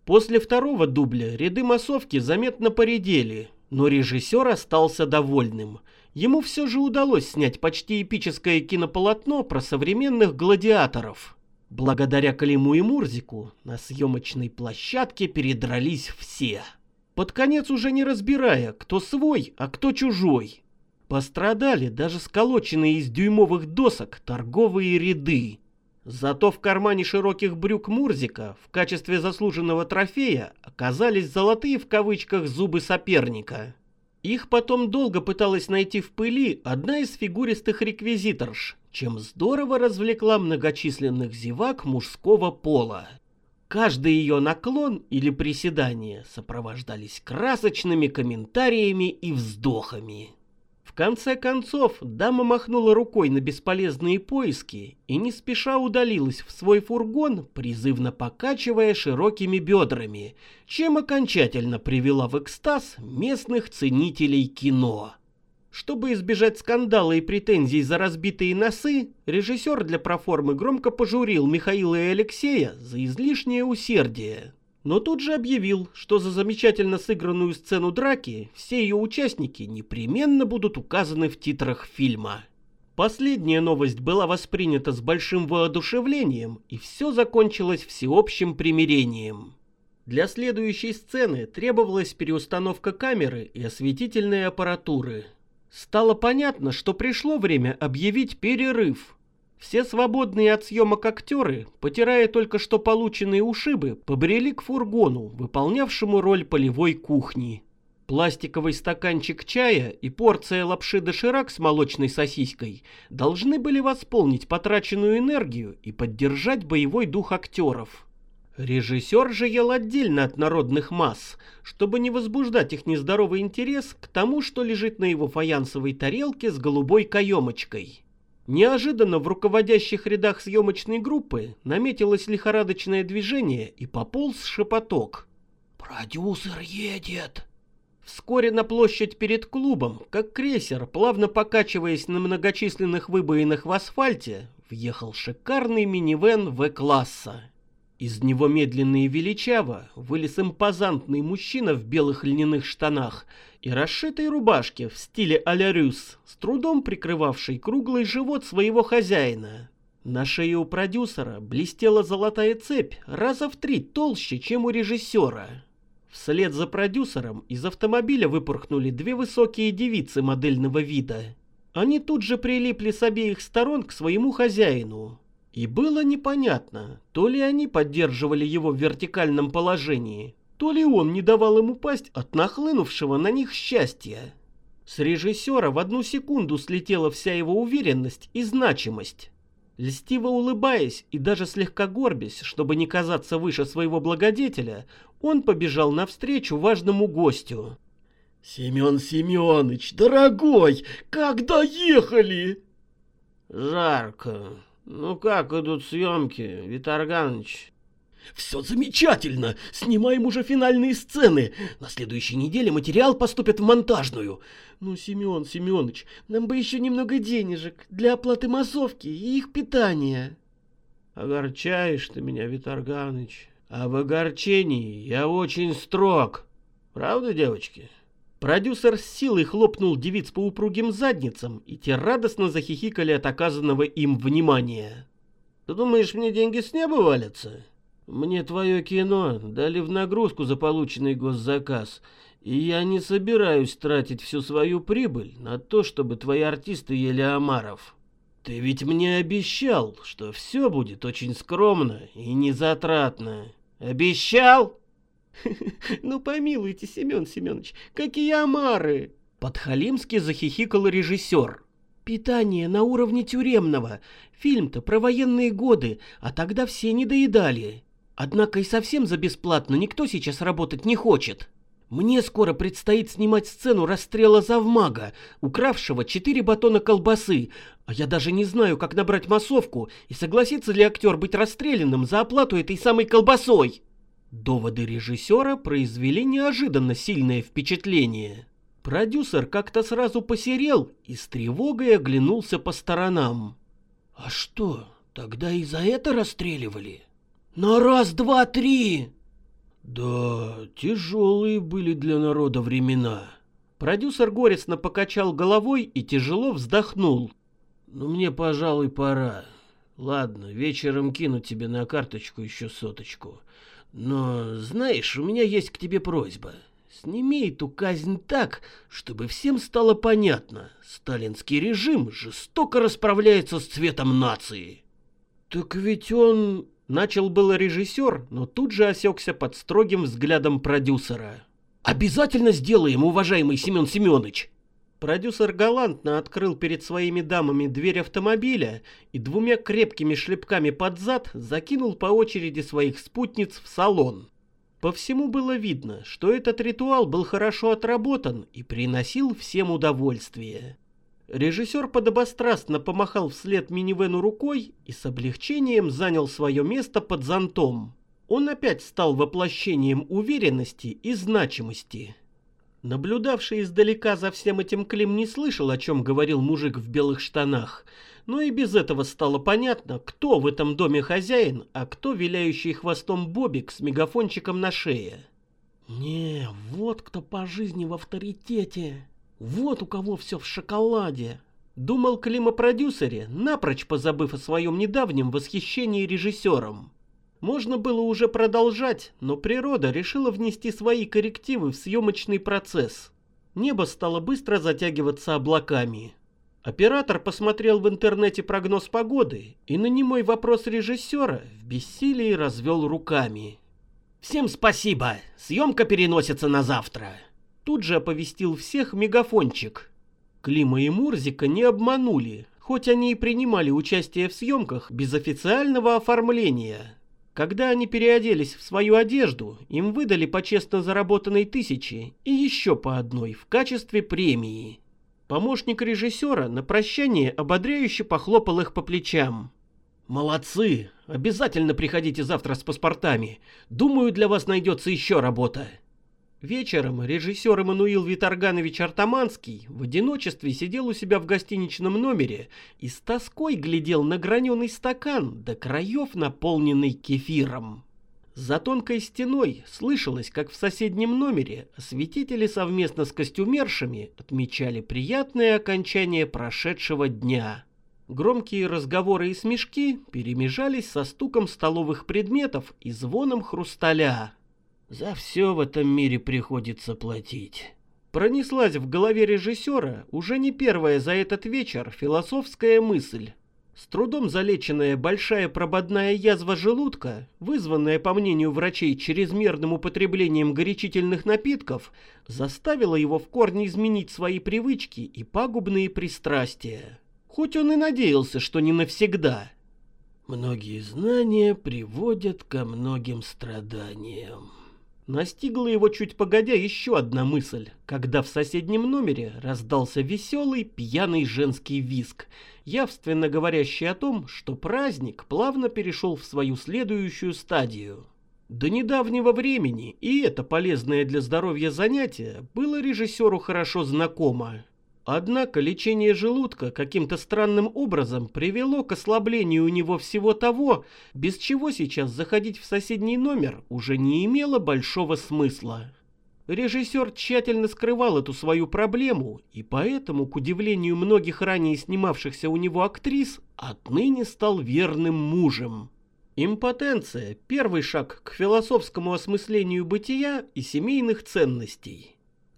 После второго дубля ряды массовки заметно поредели, но режиссер остался довольным. Ему все же удалось снять почти эпическое кинополотно про современных гладиаторов. Благодаря Калиму и Мурзику на съемочной площадке передрались все. Под конец уже не разбирая, кто свой, а кто чужой. Пострадали даже сколоченные из дюймовых досок торговые ряды. Зато в кармане широких брюк Мурзика в качестве заслуженного трофея оказались золотые в кавычках зубы соперника. Их потом долго пыталась найти в пыли одна из фигуристых реквизиторш, чем здорово развлекла многочисленных зевак мужского пола. Каждый ее наклон или приседание сопровождались красочными комментариями и вздохами конце концов, дама махнула рукой на бесполезные поиски и не спеша удалилась в свой фургон, призывно покачивая широкими бедрами, чем окончательно привела в экстаз местных ценителей кино. Чтобы избежать скандала и претензий за разбитые носы, режиссер для проформы громко пожурил Михаила и Алексея за излишнее усердие но тут же объявил, что за замечательно сыгранную сцену драки все ее участники непременно будут указаны в титрах фильма. Последняя новость была воспринята с большим воодушевлением, и все закончилось всеобщим примирением. Для следующей сцены требовалась переустановка камеры и осветительной аппаратуры. Стало понятно, что пришло время объявить перерыв – все свободные от съемок актеры, потирая только что полученные ушибы, побрели к фургону, выполнявшему роль полевой кухни. Пластиковый стаканчик чая и порция лапши доширак с молочной сосиской должны были восполнить потраченную энергию и поддержать боевой дух актеров. Режиссер же ел отдельно от народных масс, чтобы не возбуждать их нездоровый интерес к тому, что лежит на его фаянсовой тарелке с голубой каемочкой. Неожиданно в руководящих рядах съемочной группы наметилось лихорадочное движение и пополз шепоток. «Продюсер едет!» Вскоре на площадь перед клубом, как крейсер, плавно покачиваясь на многочисленных выбоинах в асфальте, въехал шикарный минивэн В-класса. Из него медленно и величаво вылез импозантный мужчина в белых льняных штанах и расшитой рубашке в стиле а-ля с трудом прикрывавший круглый живот своего хозяина. На шее у продюсера блестела золотая цепь раза в три толще, чем у режиссера. Вслед за продюсером из автомобиля выпорхнули две высокие девицы модельного вида. Они тут же прилипли с обеих сторон к своему хозяину. И было непонятно, то ли они поддерживали его в вертикальном положении, то ли он не давал им упасть от нахлынувшего на них счастья. С режиссера в одну секунду слетела вся его уверенность и значимость. Льстиво улыбаясь и даже слегка горбясь, чтобы не казаться выше своего благодетеля, он побежал навстречу важному гостю. «Семен Семенович, дорогой, как доехали?» «Жарко», «Ну как идут съемки, Виторганович?» «Все замечательно! Снимаем уже финальные сцены. На следующей неделе материал поступит в монтажную. Ну, Семен Семенович, нам бы еще немного денежек для оплаты массовки и их питания». «Огорчаешь ты меня, Виторганович. А в огорчении я очень строг. Правда, девочки?» Продюсер с силой хлопнул девиц по упругим задницам, и те радостно захихикали от оказанного им внимания. «Ты думаешь, мне деньги с неба валятся?» Мне твое кино дали в нагрузку за полученный госзаказ, и я не собираюсь тратить всю свою прибыль на то, чтобы твои артисты ели омаров. Ты ведь мне обещал, что все будет очень скромно и незатратно. Обещал? Ну помилуйте, Семен Семенович, какие омары! Подхалимски захихикал режиссер. Питание на уровне тюремного. Фильм-то про военные годы, а тогда все не доедали. Однако и совсем за бесплатно никто сейчас работать не хочет. Мне скоро предстоит снимать сцену расстрела завмага, укравшего четыре батона колбасы, а я даже не знаю, как набрать массовку и согласится ли актер быть расстрелянным за оплату этой самой колбасой. Доводы режиссера произвели неожиданно сильное впечатление. Продюсер как-то сразу посерел и с тревогой оглянулся по сторонам. «А что, тогда и за это расстреливали?» «На раз, два, три!» Да, тяжелые были для народа времена. Продюсер горестно покачал головой и тяжело вздохнул. Ну мне, пожалуй, пора. Ладно, вечером кину тебе на карточку еще соточку. Но, знаешь, у меня есть к тебе просьба. Сними эту казнь так, чтобы всем стало понятно. Сталинский режим жестоко расправляется с цветом нации. Так ведь он... Начал было режиссер, но тут же осекся под строгим взглядом продюсера. «Обязательно сделаем, уважаемый Семен Семенович!» Продюсер галантно открыл перед своими дамами дверь автомобиля и двумя крепкими шлепками под зад закинул по очереди своих спутниц в салон. По всему было видно, что этот ритуал был хорошо отработан и приносил всем удовольствие. Режиссер подобострастно помахал вслед минивену рукой и с облегчением занял свое место под зонтом. Он опять стал воплощением уверенности и значимости. Наблюдавший издалека за всем этим Клим не слышал, о чем говорил мужик в белых штанах, но и без этого стало понятно, кто в этом доме хозяин, а кто виляющий хвостом Бобик с мегафончиком на шее. «Не, вот кто по жизни в авторитете», вот у кого все в шоколаде. Думал Клим о продюсере, напрочь позабыв о своем недавнем восхищении режиссером. Можно было уже продолжать, но природа решила внести свои коррективы в съемочный процесс. Небо стало быстро затягиваться облаками. Оператор посмотрел в интернете прогноз погоды и на немой вопрос режиссера в бессилии развел руками. «Всем спасибо, съемка переносится на завтра» тут же оповестил всех мегафончик. Клима и Мурзика не обманули, хоть они и принимали участие в съемках без официального оформления. Когда они переоделись в свою одежду, им выдали по честно заработанной тысячи и еще по одной в качестве премии. Помощник режиссера на прощание ободряюще похлопал их по плечам. «Молодцы! Обязательно приходите завтра с паспортами. Думаю, для вас найдется еще работа». Вечером режиссер Эммануил Виторганович Артаманский в одиночестве сидел у себя в гостиничном номере и с тоской глядел на граненый стакан до краев, наполненный кефиром. За тонкой стеной слышалось, как в соседнем номере осветители совместно с костюмершами отмечали приятное окончание прошедшего дня. Громкие разговоры и смешки перемежались со стуком столовых предметов и звоном хрусталя. За все в этом мире приходится платить. Пронеслась в голове режиссера уже не первая за этот вечер философская мысль. С трудом залеченная большая прободная язва желудка, вызванная, по мнению врачей, чрезмерным употреблением горячительных напитков, заставила его в корне изменить свои привычки и пагубные пристрастия. Хоть он и надеялся, что не навсегда. Многие знания приводят ко многим страданиям. Настигла его чуть погодя еще одна мысль, когда в соседнем номере раздался веселый пьяный женский виск, явственно говорящий о том, что праздник плавно перешел в свою следующую стадию. До недавнего времени и это полезное для здоровья занятие было режиссеру хорошо знакомо. Однако лечение желудка каким-то странным образом привело к ослаблению у него всего того, без чего сейчас заходить в соседний номер уже не имело большого смысла. Режиссер тщательно скрывал эту свою проблему, и поэтому, к удивлению многих ранее снимавшихся у него актрис, отныне стал верным мужем. Импотенция – первый шаг к философскому осмыслению бытия и семейных ценностей.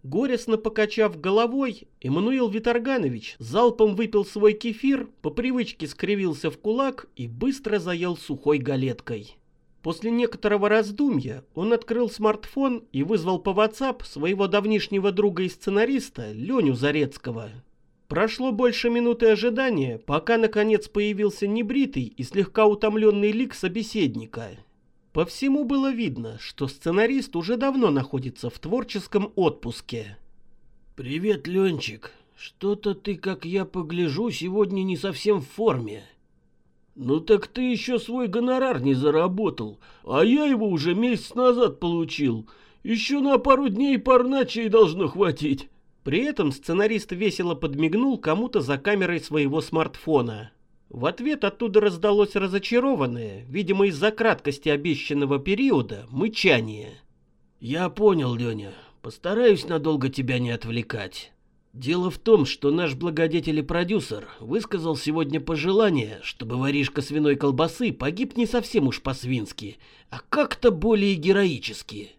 Горестно покачав головой, Эммануил Виторганович залпом выпил свой кефир, по привычке скривился в кулак и быстро заел сухой галеткой. После некоторого раздумья он открыл смартфон и вызвал по WhatsApp своего давнишнего друга и сценариста Леню Зарецкого. Прошло больше минуты ожидания, пока наконец появился небритый и слегка утомленный лик собеседника. По всему было видно, что сценарист уже давно находится в творческом отпуске. «Привет, Ленчик. Что-то ты, как я погляжу, сегодня не совсем в форме». «Ну так ты еще свой гонорар не заработал, а я его уже месяц назад получил. Еще на пару дней пар ночей должно хватить». При этом сценарист весело подмигнул кому-то за камерой своего смартфона. В ответ оттуда раздалось разочарованное, видимо из-за краткости обещанного периода, мычание. «Я понял, Леня. Постараюсь надолго тебя не отвлекать. Дело в том, что наш благодетель и продюсер высказал сегодня пожелание, чтобы воришка свиной колбасы погиб не совсем уж по-свински, а как-то более героически».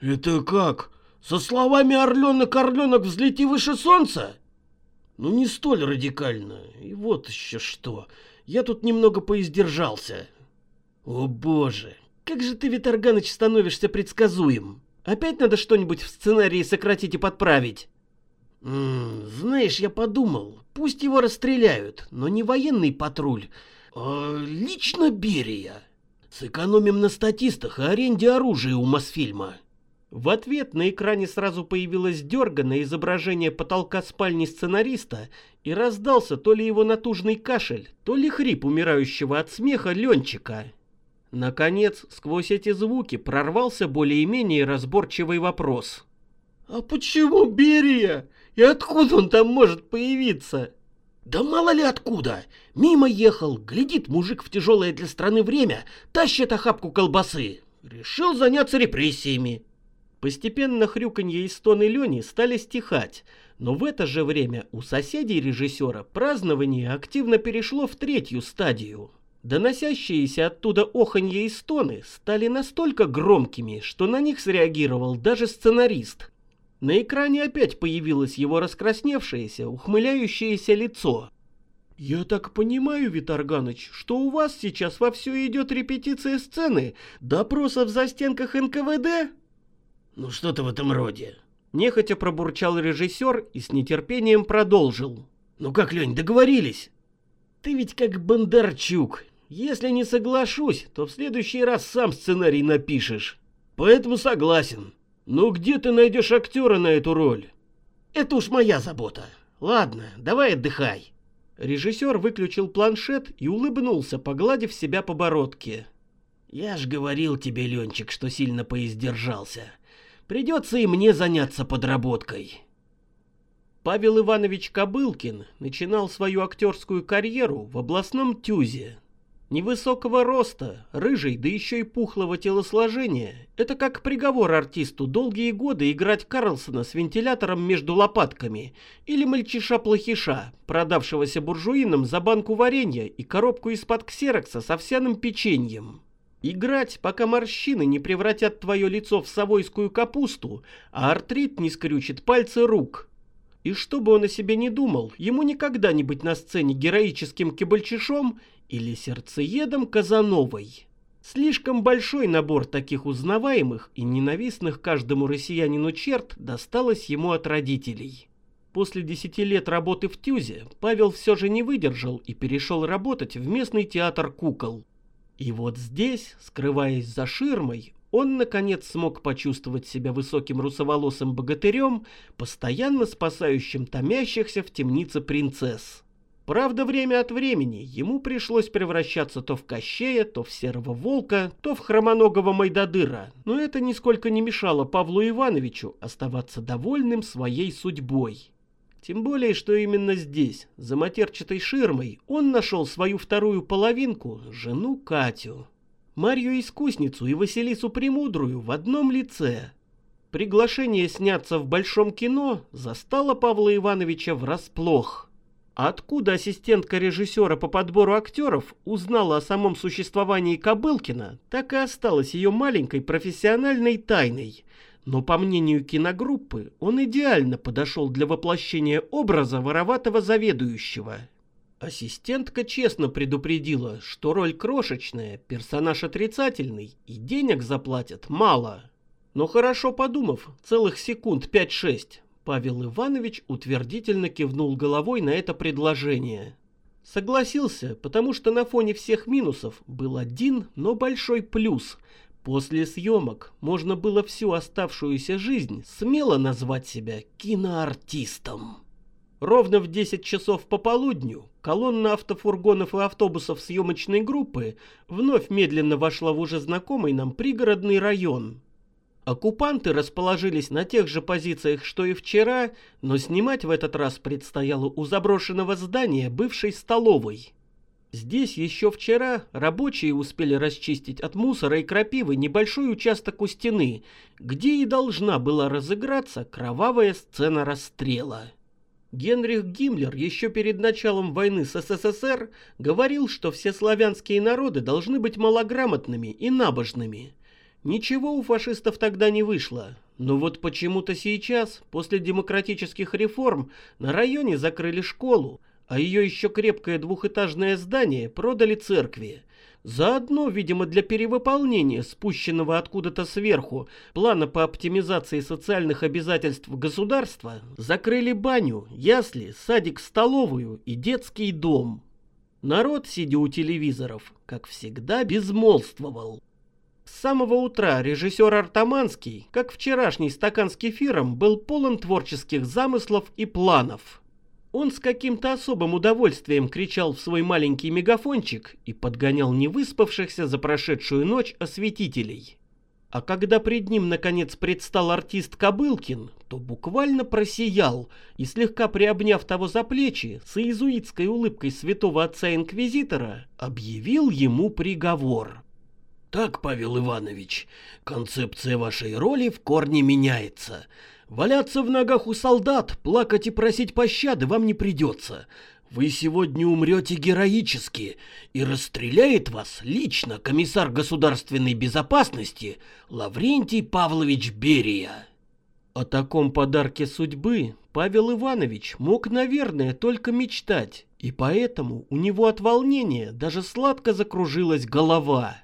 «Это как?» Со словами «Орленок-орленок, взлети выше солнца»? Ну, не столь радикально. И вот еще что. Я тут немного поиздержался. О, боже, как же ты, Виторганыч, становишься предсказуем. Опять надо что-нибудь в сценарии сократить и подправить? М знаешь, я подумал, пусть его расстреляют, но не военный патруль, а лично Берия. Сэкономим на статистах и аренде оружия у Мосфильма. В ответ на экране сразу появилось дерганное изображение потолка спальни сценариста и раздался то ли его натужный кашель, то ли хрип умирающего от смеха Ленчика. Наконец, сквозь эти звуки прорвался более-менее разборчивый вопрос. «А почему Берия? И откуда он там может появиться?» «Да мало ли откуда! Мимо ехал, глядит мужик в тяжелое для страны время, тащит охапку колбасы. Решил заняться репрессиями». Постепенно хрюканье и стоны Лени стали стихать, но в это же время у соседей режиссера празднование активно перешло в третью стадию. Доносящиеся оттуда оханье и стоны стали настолько громкими, что на них среагировал даже сценарист. На экране опять появилось его раскрасневшееся, ухмыляющееся лицо. «Я так понимаю, Виторганыч, что у вас сейчас вовсю идет репетиция сцены, допросов за стенках НКВД?» Ну что-то в этом роде. Нехотя пробурчал режиссер и с нетерпением продолжил. Ну как, Лень, договорились? Ты ведь как Бондарчук. Если не соглашусь, то в следующий раз сам сценарий напишешь. Поэтому согласен. Но где ты найдешь актера на эту роль? Это уж моя забота. Ладно, давай отдыхай. Режиссер выключил планшет и улыбнулся, погладив себя по бородке. Я ж говорил тебе, Ленчик, что сильно поиздержался. Придется и мне заняться подработкой. Павел Иванович Кобылкин начинал свою актерскую карьеру в областном ТЮЗе. Невысокого роста, рыжий, да еще и пухлого телосложения – это как приговор артисту долгие годы играть Карлсона с вентилятором между лопатками или мальчиша-плохиша, продавшегося буржуинам за банку варенья и коробку из-под ксерокса с овсяным печеньем. Играть, пока морщины не превратят твое лицо в совойскую капусту, а артрит не скрючит пальцы рук. И что бы он о себе не думал, ему никогда не быть на сцене героическим кибальчишом или сердцеедом Казановой. Слишком большой набор таких узнаваемых и ненавистных каждому россиянину черт досталось ему от родителей. После десяти лет работы в Тюзе Павел все же не выдержал и перешел работать в местный театр кукол. И вот здесь, скрываясь за ширмой, он, наконец, смог почувствовать себя высоким русоволосым богатырем, постоянно спасающим томящихся в темнице принцесс. Правда, время от времени ему пришлось превращаться то в Кощея, то в Серого Волка, то в Хромоногого Майдадыра, но это нисколько не мешало Павлу Ивановичу оставаться довольным своей судьбой. Тем более, что именно здесь, за матерчатой ширмой, он нашел свою вторую половинку, жену Катю. Марью-искусницу и Василису Премудрую в одном лице. Приглашение сняться в большом кино застало Павла Ивановича врасплох. Откуда ассистентка режиссера по подбору актеров узнала о самом существовании Кобылкина, так и осталось ее маленькой профессиональной тайной. Но по мнению киногруппы, он идеально подошел для воплощения образа вороватого заведующего. Ассистентка честно предупредила, что роль крошечная, персонаж отрицательный и денег заплатят мало. Но хорошо подумав, целых секунд 5-6, Павел Иванович утвердительно кивнул головой на это предложение. Согласился, потому что на фоне всех минусов был один, но большой плюс. После съемок можно было всю оставшуюся жизнь смело назвать себя киноартистом. Ровно в 10 часов пополудню колонна автофургонов и автобусов съемочной группы вновь медленно вошла в уже знакомый нам пригородный район. Оккупанты расположились на тех же позициях, что и вчера, но снимать в этот раз предстояло у заброшенного здания бывшей столовой. Здесь еще вчера рабочие успели расчистить от мусора и крапивы небольшой участок у стены, где и должна была разыграться кровавая сцена расстрела. Генрих Гиммлер еще перед началом войны с СССР говорил, что все славянские народы должны быть малограмотными и набожными – Ничего у фашистов тогда не вышло. Но вот почему-то сейчас, после демократических реформ, на районе закрыли школу, а ее еще крепкое двухэтажное здание продали церкви. Заодно, видимо, для перевыполнения спущенного откуда-то сверху плана по оптимизации социальных обязательств государства, закрыли баню, ясли, садик-столовую и детский дом. Народ, сидя у телевизоров, как всегда, безмолвствовал. С самого утра режиссер Артаманский, как вчерашний стакан с кефиром, был полон творческих замыслов и планов. Он с каким-то особым удовольствием кричал в свой маленький мегафончик и подгонял невыспавшихся за прошедшую ночь осветителей. А когда пред ним наконец предстал артист Кобылкин, то буквально просиял и, слегка приобняв того за плечи, с иезуитской улыбкой святого отца-инквизитора, объявил ему приговор. Так, Павел Иванович, концепция вашей роли в корне меняется. Валяться в ногах у солдат, плакать и просить пощады вам не придется. Вы сегодня умрете героически, и расстреляет вас лично комиссар государственной безопасности Лаврентий Павлович Берия. О таком подарке судьбы Павел Иванович мог, наверное, только мечтать, и поэтому у него от волнения даже сладко закружилась голова.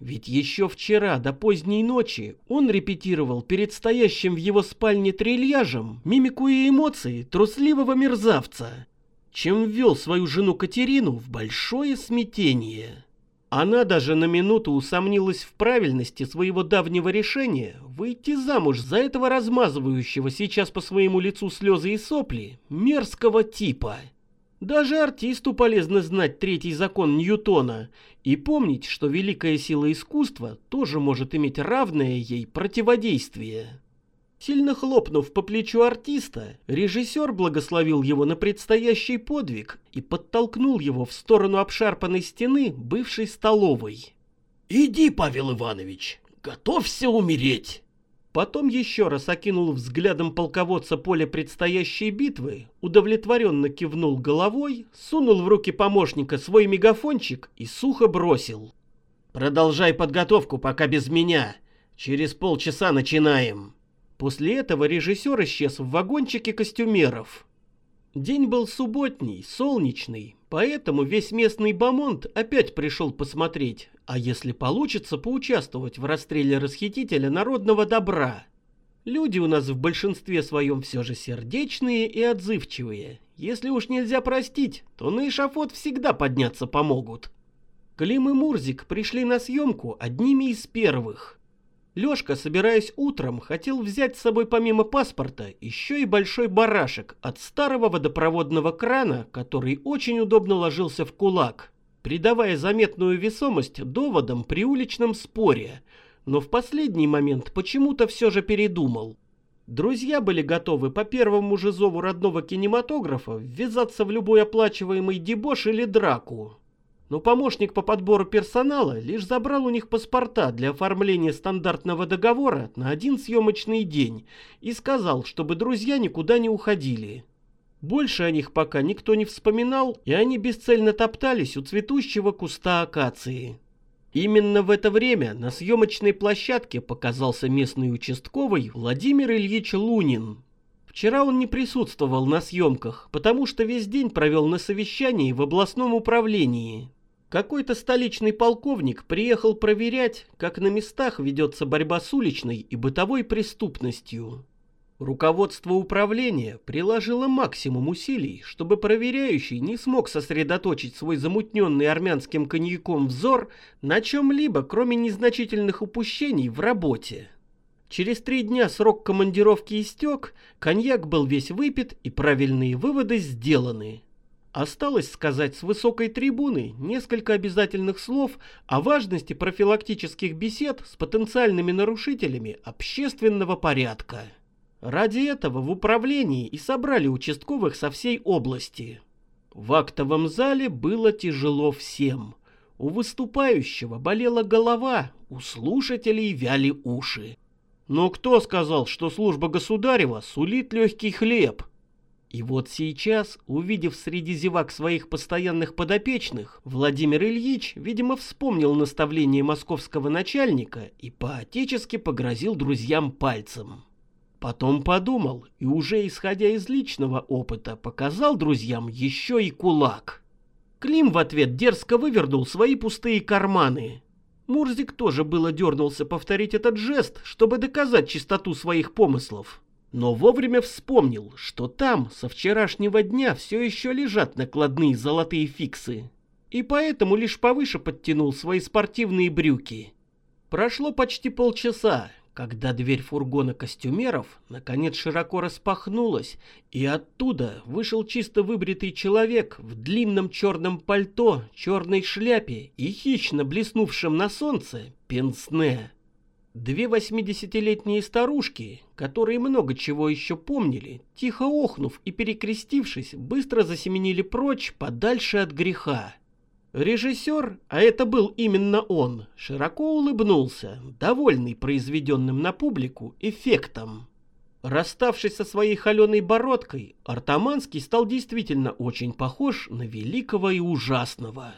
Ведь еще вчера до поздней ночи он репетировал перед стоящим в его спальне трильяжем и эмоции трусливого мерзавца, чем ввел свою жену Катерину в большое смятение. Она даже на минуту усомнилась в правильности своего давнего решения выйти замуж за этого размазывающего сейчас по своему лицу слезы и сопли мерзкого типа. Даже артисту полезно знать третий закон Ньютона и помнить, что великая сила искусства тоже может иметь равное ей противодействие. Сильно хлопнув по плечу артиста, режиссер благословил его на предстоящий подвиг и подтолкнул его в сторону обшарпанной стены бывшей столовой. «Иди, Павел Иванович, готовься умереть!» Потом еще раз окинул взглядом полководца поле предстоящей битвы, удовлетворенно кивнул головой, сунул в руки помощника свой мегафончик и сухо бросил. «Продолжай подготовку, пока без меня. Через полчаса начинаем». После этого режиссер исчез в вагончике костюмеров. День был субботний, солнечный, поэтому весь местный бомонд опять пришел посмотреть, а если получится, поучаствовать в расстреле расхитителя народного добра. Люди у нас в большинстве своем все же сердечные и отзывчивые. Если уж нельзя простить, то на эшафот всегда подняться помогут. Клим и Мурзик пришли на съемку одними из первых. Лёшка, собираясь утром, хотел взять с собой помимо паспорта еще и большой барашек от старого водопроводного крана, который очень удобно ложился в кулак придавая заметную весомость доводам при уличном споре, но в последний момент почему-то все же передумал. Друзья были готовы по первому же зову родного кинематографа ввязаться в любой оплачиваемый дебош или драку. Но помощник по подбору персонала лишь забрал у них паспорта для оформления стандартного договора на один съемочный день и сказал, чтобы друзья никуда не уходили. Больше о них пока никто не вспоминал, и они бесцельно топтались у цветущего куста акации. Именно в это время на съемочной площадке показался местный участковый Владимир Ильич Лунин. Вчера он не присутствовал на съемках, потому что весь день провел на совещании в областном управлении. Какой-то столичный полковник приехал проверять, как на местах ведется борьба с уличной и бытовой преступностью. Руководство управления приложило максимум усилий, чтобы проверяющий не смог сосредоточить свой замутненный армянским коньяком взор на чем-либо, кроме незначительных упущений в работе. Через три дня срок командировки истек, коньяк был весь выпит и правильные выводы сделаны. Осталось сказать с высокой трибуны несколько обязательных слов о важности профилактических бесед с потенциальными нарушителями общественного порядка. Ради этого в управлении и собрали участковых со всей области. В актовом зале было тяжело всем. У выступающего болела голова, у слушателей вяли уши. Но кто сказал, что служба государева сулит легкий хлеб? И вот сейчас, увидев среди зевак своих постоянных подопечных, Владимир Ильич, видимо, вспомнил наставление московского начальника и поотечески погрозил друзьям пальцем. Потом подумал и уже исходя из личного опыта показал друзьям еще и кулак. Клим в ответ дерзко вывернул свои пустые карманы. Мурзик тоже было дернулся повторить этот жест, чтобы доказать чистоту своих помыслов. Но вовремя вспомнил, что там со вчерашнего дня все еще лежат накладные золотые фиксы. И поэтому лишь повыше подтянул свои спортивные брюки. Прошло почти полчаса, когда дверь фургона костюмеров наконец широко распахнулась, и оттуда вышел чисто выбритый человек в длинном черном пальто, черной шляпе и хищно блеснувшем на солнце пенсне. Две восьмидесятилетние старушки, которые много чего еще помнили, тихо охнув и перекрестившись, быстро засеменили прочь подальше от греха. Режиссер, а это был именно он, широко улыбнулся, довольный произведенным на публику эффектом. Расставшись со своей холеной бородкой, Артаманский стал действительно очень похож на великого и ужасного.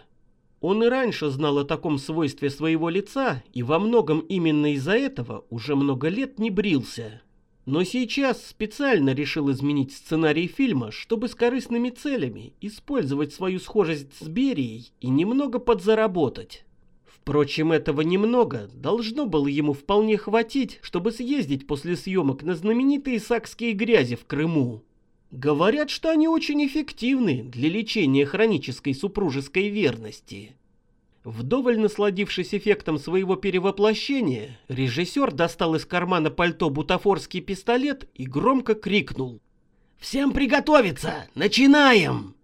Он и раньше знал о таком свойстве своего лица, и во многом именно из-за этого уже много лет не брился. Но сейчас специально решил изменить сценарий фильма, чтобы с корыстными целями использовать свою схожесть с Берией и немного подзаработать. Впрочем, этого немного должно было ему вполне хватить, чтобы съездить после съемок на знаменитые сакские грязи в Крыму. Говорят, что они очень эффективны для лечения хронической супружеской верности. Вдоволь насладившись эффектом своего перевоплощения, режиссер достал из кармана пальто бутафорский пистолет и громко крикнул. «Всем приготовиться! Начинаем!»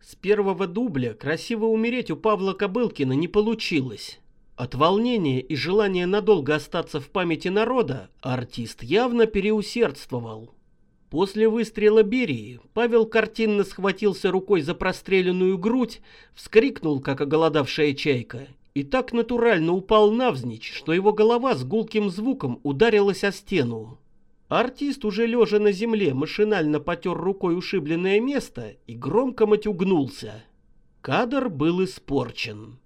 С первого дубля красиво умереть у Павла Кобылкина не получилось. От волнения и желания надолго остаться в памяти народа артист явно переусердствовал. После выстрела Берии Павел картинно схватился рукой за простреленную грудь, вскрикнул, как оголодавшая чайка, и так натурально упал навзничь, что его голова с гулким звуком ударилась о стену. Артист, уже лежа на земле, машинально потер рукой ушибленное место и громко матюгнулся. Кадр был испорчен.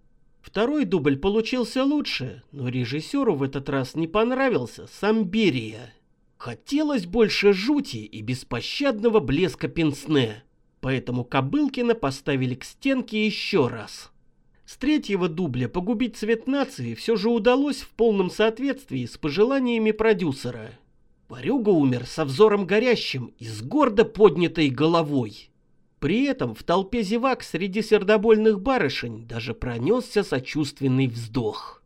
Второй дубль получился лучше, но режиссеру в этот раз не понравился сам Берия. Хотелось больше жути и беспощадного блеска пенсне, поэтому Кобылкина поставили к стенке еще раз. С третьего дубля погубить цвет нации все же удалось в полном соответствии с пожеланиями продюсера. Варюга умер со взором горящим и с гордо поднятой головой. При этом в толпе зевак среди сердобольных барышень даже пронесся сочувственный вздох.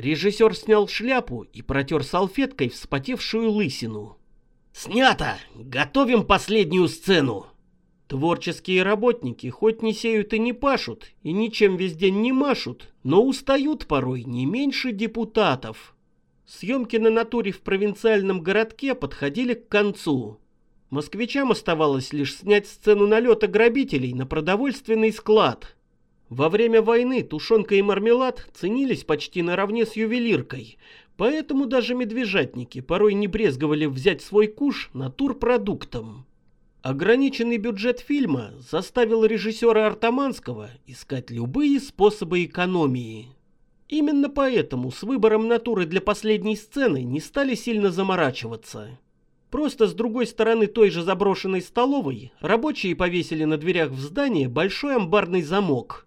Режиссер снял шляпу и протер салфеткой вспотевшую лысину. «Снято! Готовим последнюю сцену!» Творческие работники хоть не сеют и не пашут, и ничем весь день не машут, но устают порой не меньше депутатов. Съемки на натуре в провинциальном городке подходили к концу. Москвичам оставалось лишь снять сцену налета грабителей на продовольственный склад – во время войны тушенка и мармелад ценились почти наравне с ювелиркой, поэтому даже медвежатники порой не брезговали взять свой куш натурпродуктом. Ограниченный бюджет фильма заставил режиссера Артаманского искать любые способы экономии. Именно поэтому с выбором натуры для последней сцены не стали сильно заморачиваться. Просто с другой стороны той же заброшенной столовой рабочие повесили на дверях в здание большой амбарный замок.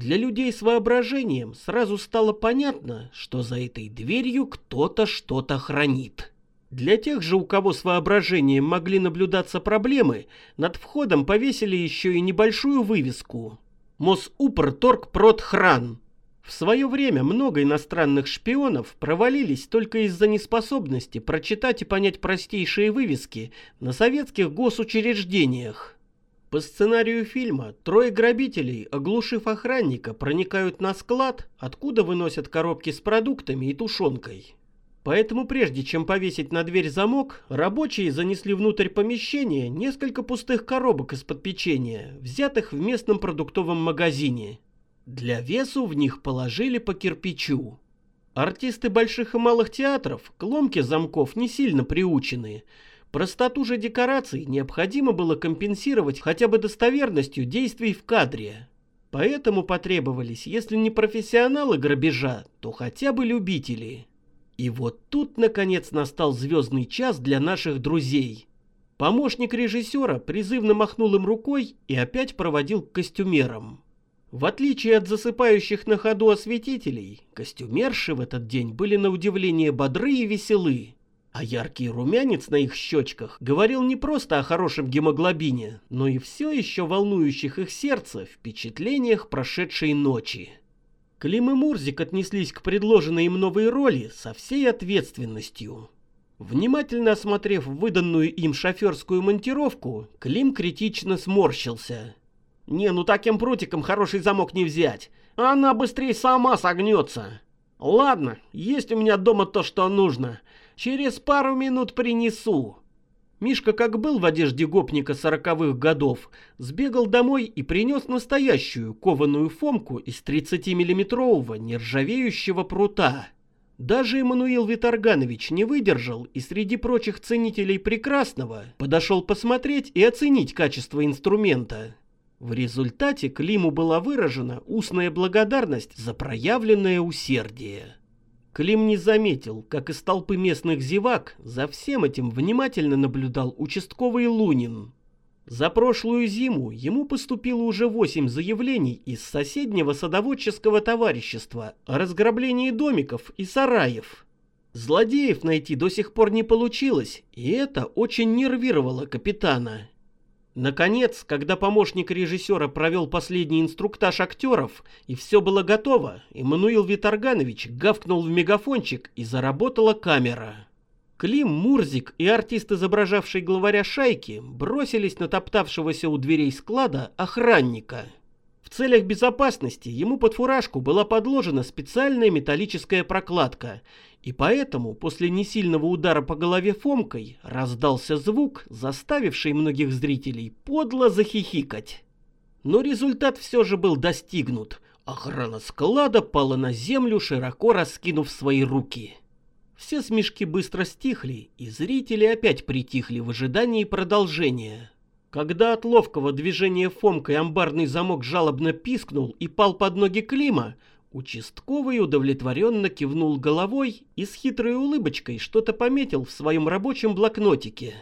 Для людей с воображением сразу стало понятно, что за этой дверью кто-то что-то хранит. Для тех же, у кого с воображением могли наблюдаться проблемы, над входом повесили еще и небольшую вывеску «Мосупрторгпродхран». В свое время много иностранных шпионов провалились только из-за неспособности прочитать и понять простейшие вывески на советских госучреждениях. По сценарию фильма трое грабителей, оглушив охранника, проникают на склад, откуда выносят коробки с продуктами и тушенкой. Поэтому прежде чем повесить на дверь замок, рабочие занесли внутрь помещения несколько пустых коробок из-под печенья, взятых в местном продуктовом магазине. Для весу в них положили по кирпичу. Артисты больших и малых театров к ломке замков не сильно приучены. Простоту же декораций необходимо было компенсировать хотя бы достоверностью действий в кадре. Поэтому потребовались, если не профессионалы грабежа, то хотя бы любители. И вот тут, наконец, настал звездный час для наших друзей. Помощник режиссера призывно махнул им рукой и опять проводил к костюмерам. В отличие от засыпающих на ходу осветителей, костюмерши в этот день были на удивление бодры и веселы. А яркий румянец на их щечках говорил не просто о хорошем гемоглобине, но и все еще волнующих их сердце впечатлениях прошедшей ночи. Клим и Мурзик отнеслись к предложенной им новой роли со всей ответственностью. Внимательно осмотрев выданную им шоферскую монтировку, Клим критично сморщился. «Не, ну таким прутиком хороший замок не взять. Она быстрее сама согнется. Ладно, есть у меня дома то, что нужно. Через пару минут принесу». Мишка, как был в одежде гопника сороковых годов, сбегал домой и принес настоящую кованую фомку из 30-миллиметрового нержавеющего прута. Даже Эммануил Виторганович не выдержал и среди прочих ценителей прекрасного подошел посмотреть и оценить качество инструмента. В результате Климу была выражена устная благодарность за проявленное усердие. Клим не заметил, как из толпы местных зевак за всем этим внимательно наблюдал участковый Лунин. За прошлую зиму ему поступило уже восемь заявлений из соседнего садоводческого товарищества о разграблении домиков и сараев. Злодеев найти до сих пор не получилось, и это очень нервировало капитана. Наконец, когда помощник режиссера провел последний инструктаж актеров, и все было готово, Эммануил Виторганович гавкнул в мегафончик, и заработала камера. Клим, Мурзик и артист, изображавший главаря шайки, бросились на топтавшегося у дверей склада охранника. Целях безопасности ему под фуражку была подложена специальная металлическая прокладка, и поэтому после несильного удара по голове Фомкой раздался звук, заставивший многих зрителей подло захихикать. Но результат все же был достигнут. Охрана склада пала на землю, широко раскинув свои руки. Все смешки быстро стихли, и зрители опять притихли в ожидании продолжения. Когда от ловкого движения Фомкой амбарный замок жалобно пискнул и пал под ноги Клима, Участковый удовлетворенно кивнул головой и с хитрой улыбочкой что-то пометил в своем рабочем блокнотике.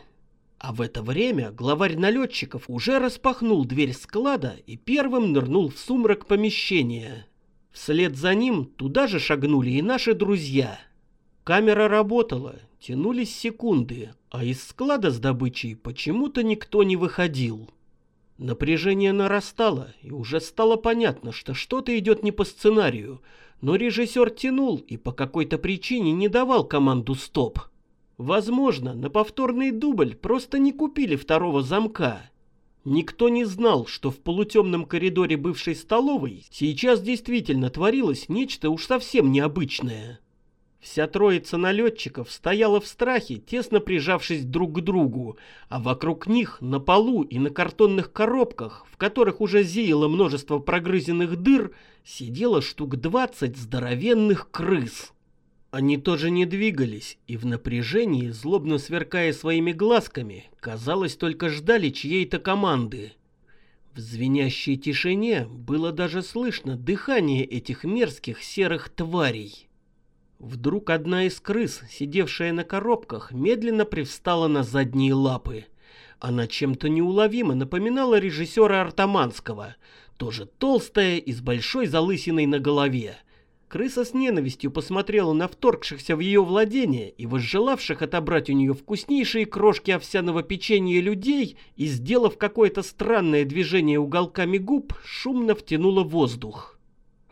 А в это время главарь налетчиков уже распахнул дверь склада и первым нырнул в сумрак помещения. Вслед за ним туда же шагнули и наши друзья. Камера работала, тянулись секунды, а из склада с добычей почему-то никто не выходил. Напряжение нарастало, и уже стало понятно, что что-то идет не по сценарию, но режиссер тянул и по какой-то причине не давал команду «стоп». Возможно, на повторный дубль просто не купили второго замка. Никто не знал, что в полутемном коридоре бывшей столовой сейчас действительно творилось нечто уж совсем необычное. Вся троица налетчиков стояла в страхе, тесно прижавшись друг к другу, а вокруг них на полу и на картонных коробках, в которых уже зияло множество прогрызенных дыр, сидело штук двадцать здоровенных крыс. Они тоже не двигались и в напряжении, злобно сверкая своими глазками, казалось, только ждали чьей-то команды. В звенящей тишине было даже слышно дыхание этих мерзких серых тварей. Вдруг одна из крыс, сидевшая на коробках, медленно привстала на задние лапы. Она чем-то неуловимо напоминала режиссера Артаманского, тоже толстая и с большой залысиной на голове. Крыса с ненавистью посмотрела на вторгшихся в ее владение и возжелавших отобрать у нее вкуснейшие крошки овсяного печенья людей и, сделав какое-то странное движение уголками губ, шумно втянула воздух.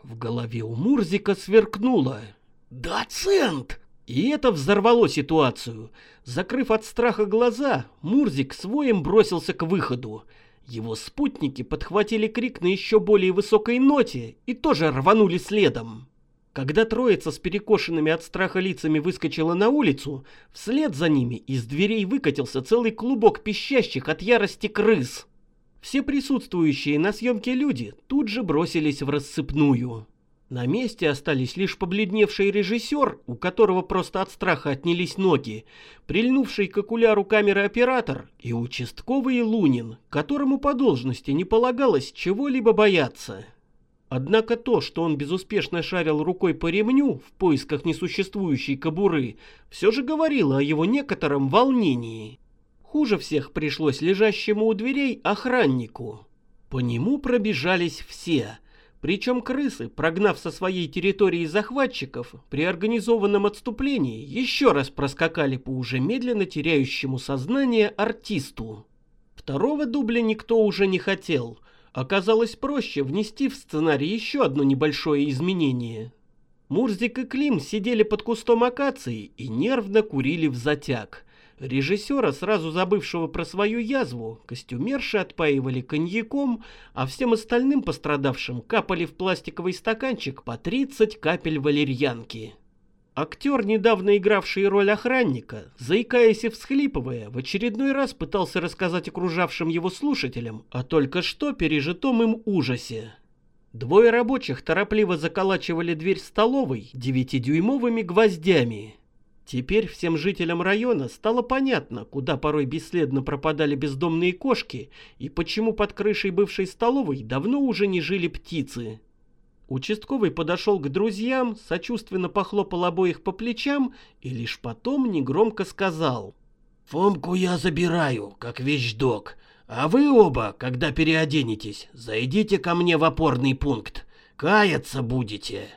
В голове у Мурзика сверкнуло. «Доцент!» И это взорвало ситуацию. Закрыв от страха глаза, Мурзик своим бросился к выходу. Его спутники подхватили крик на еще более высокой ноте и тоже рванули следом. Когда троица с перекошенными от страха лицами выскочила на улицу, вслед за ними из дверей выкатился целый клубок пищащих от ярости крыс. Все присутствующие на съемке люди тут же бросились в рассыпную. На месте остались лишь побледневший режиссер, у которого просто от страха отнялись ноги, прильнувший к окуляру камеры оператор и участковый Лунин, которому по должности не полагалось чего-либо бояться. Однако то, что он безуспешно шарил рукой по ремню в поисках несуществующей кобуры, все же говорило о его некотором волнении. Хуже всех пришлось лежащему у дверей охраннику. По нему пробежались все, причем крысы, прогнав со своей территории захватчиков, при организованном отступлении еще раз проскакали по уже медленно теряющему сознание артисту. Второго дубля никто уже не хотел – Оказалось проще внести в сценарий еще одно небольшое изменение. Мурзик и Клим сидели под кустом акации и нервно курили в затяг. Режиссера, сразу забывшего про свою язву, костюмерши отпаивали коньяком, а всем остальным пострадавшим капали в пластиковый стаканчик по 30 капель валерьянки. Актер, недавно игравший роль охранника, заикаясь и всхлипывая, в очередной раз пытался рассказать окружавшим его слушателям о только что пережитом им ужасе. Двое рабочих торопливо заколачивали дверь столовой девятидюймовыми гвоздями. Теперь всем жителям района стало понятно, куда порой бесследно пропадали бездомные кошки и почему под крышей бывшей столовой давно уже не жили птицы. Участковый подошел к друзьям, сочувственно похлопал обоих по плечам и лишь потом негромко сказал. «Фомку я забираю, как вещдок, а вы оба, когда переоденетесь, зайдите ко мне в опорный пункт. Каяться будете».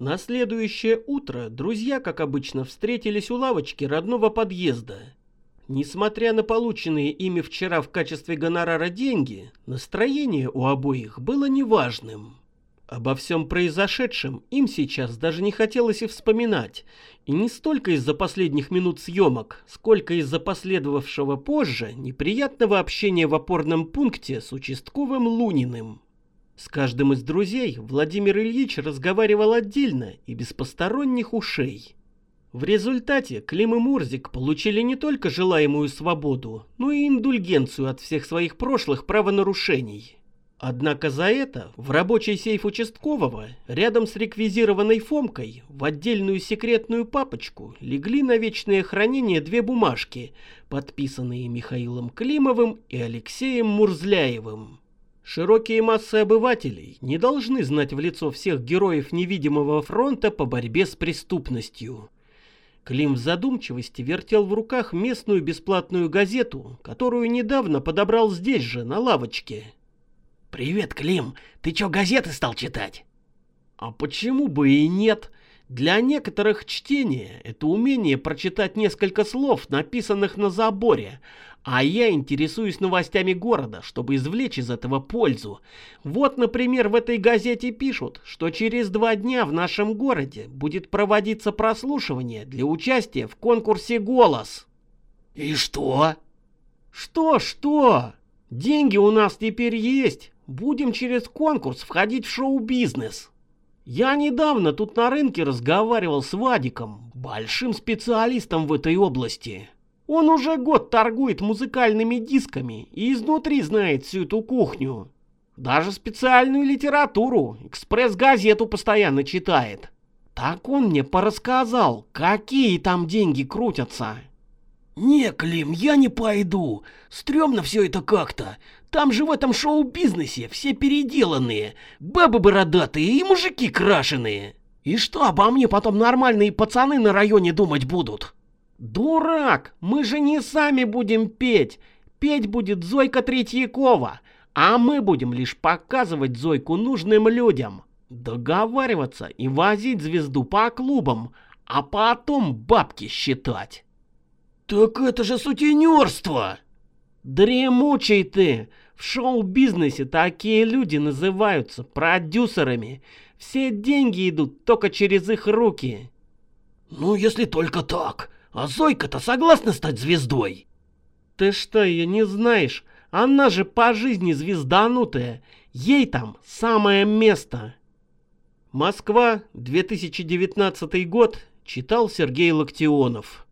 На следующее утро друзья, как обычно, встретились у лавочки родного подъезда. Несмотря на полученные ими вчера в качестве гонорара деньги, настроение у обоих было неважным. Обо всем произошедшем им сейчас даже не хотелось и вспоминать, и не столько из-за последних минут съемок, сколько из-за последовавшего позже неприятного общения в опорном пункте с участковым Луниным. С каждым из друзей Владимир Ильич разговаривал отдельно и без посторонних ушей. В результате Клим и Мурзик получили не только желаемую свободу, но и индульгенцию от всех своих прошлых правонарушений. Однако за это в рабочий сейф участкового, рядом с реквизированной Фомкой, в отдельную секретную папочку легли на вечное хранение две бумажки, подписанные Михаилом Климовым и Алексеем Мурзляевым. Широкие массы обывателей не должны знать в лицо всех героев невидимого фронта по борьбе с преступностью. Клим в задумчивости вертел в руках местную бесплатную газету, которую недавно подобрал здесь же, на лавочке. «Привет, Клим. Ты чё, газеты стал читать?» «А почему бы и нет? Для некоторых чтение — это умение прочитать несколько слов, написанных на заборе, а я интересуюсь новостями города, чтобы извлечь из этого пользу. Вот, например, в этой газете пишут, что через два дня в нашем городе будет проводиться прослушивание для участия в конкурсе «Голос». «И что?» «Что-что? Деньги у нас теперь есть, Будем через конкурс входить в шоу-бизнес. Я недавно тут на рынке разговаривал с Вадиком, большим специалистом в этой области. Он уже год торгует музыкальными дисками и изнутри знает всю эту кухню. Даже специальную литературу, экспресс-газету постоянно читает. Так он мне порассказал, какие там деньги крутятся. «Не, Клим, я не пойду. Стремно все это как-то. Там же в этом шоу-бизнесе все переделанные. Бабы бородатые и мужики крашеные. И что обо мне потом нормальные пацаны на районе думать будут?» «Дурак! Мы же не сами будем петь. Петь будет Зойка Третьякова, а мы будем лишь показывать Зойку нужным людям, договариваться и возить звезду по клубам, а потом бабки считать». «Так это же сутенерство!» «Дремучий ты! В шоу-бизнесе такие люди называются продюсерами. Все деньги идут только через их руки». «Ну, если только так. А Зойка-то согласна стать звездой?» «Ты что, ее не знаешь? Она же по жизни звезданутая. Ей там самое место». Москва, 2019 год, читал Сергей Локтионов.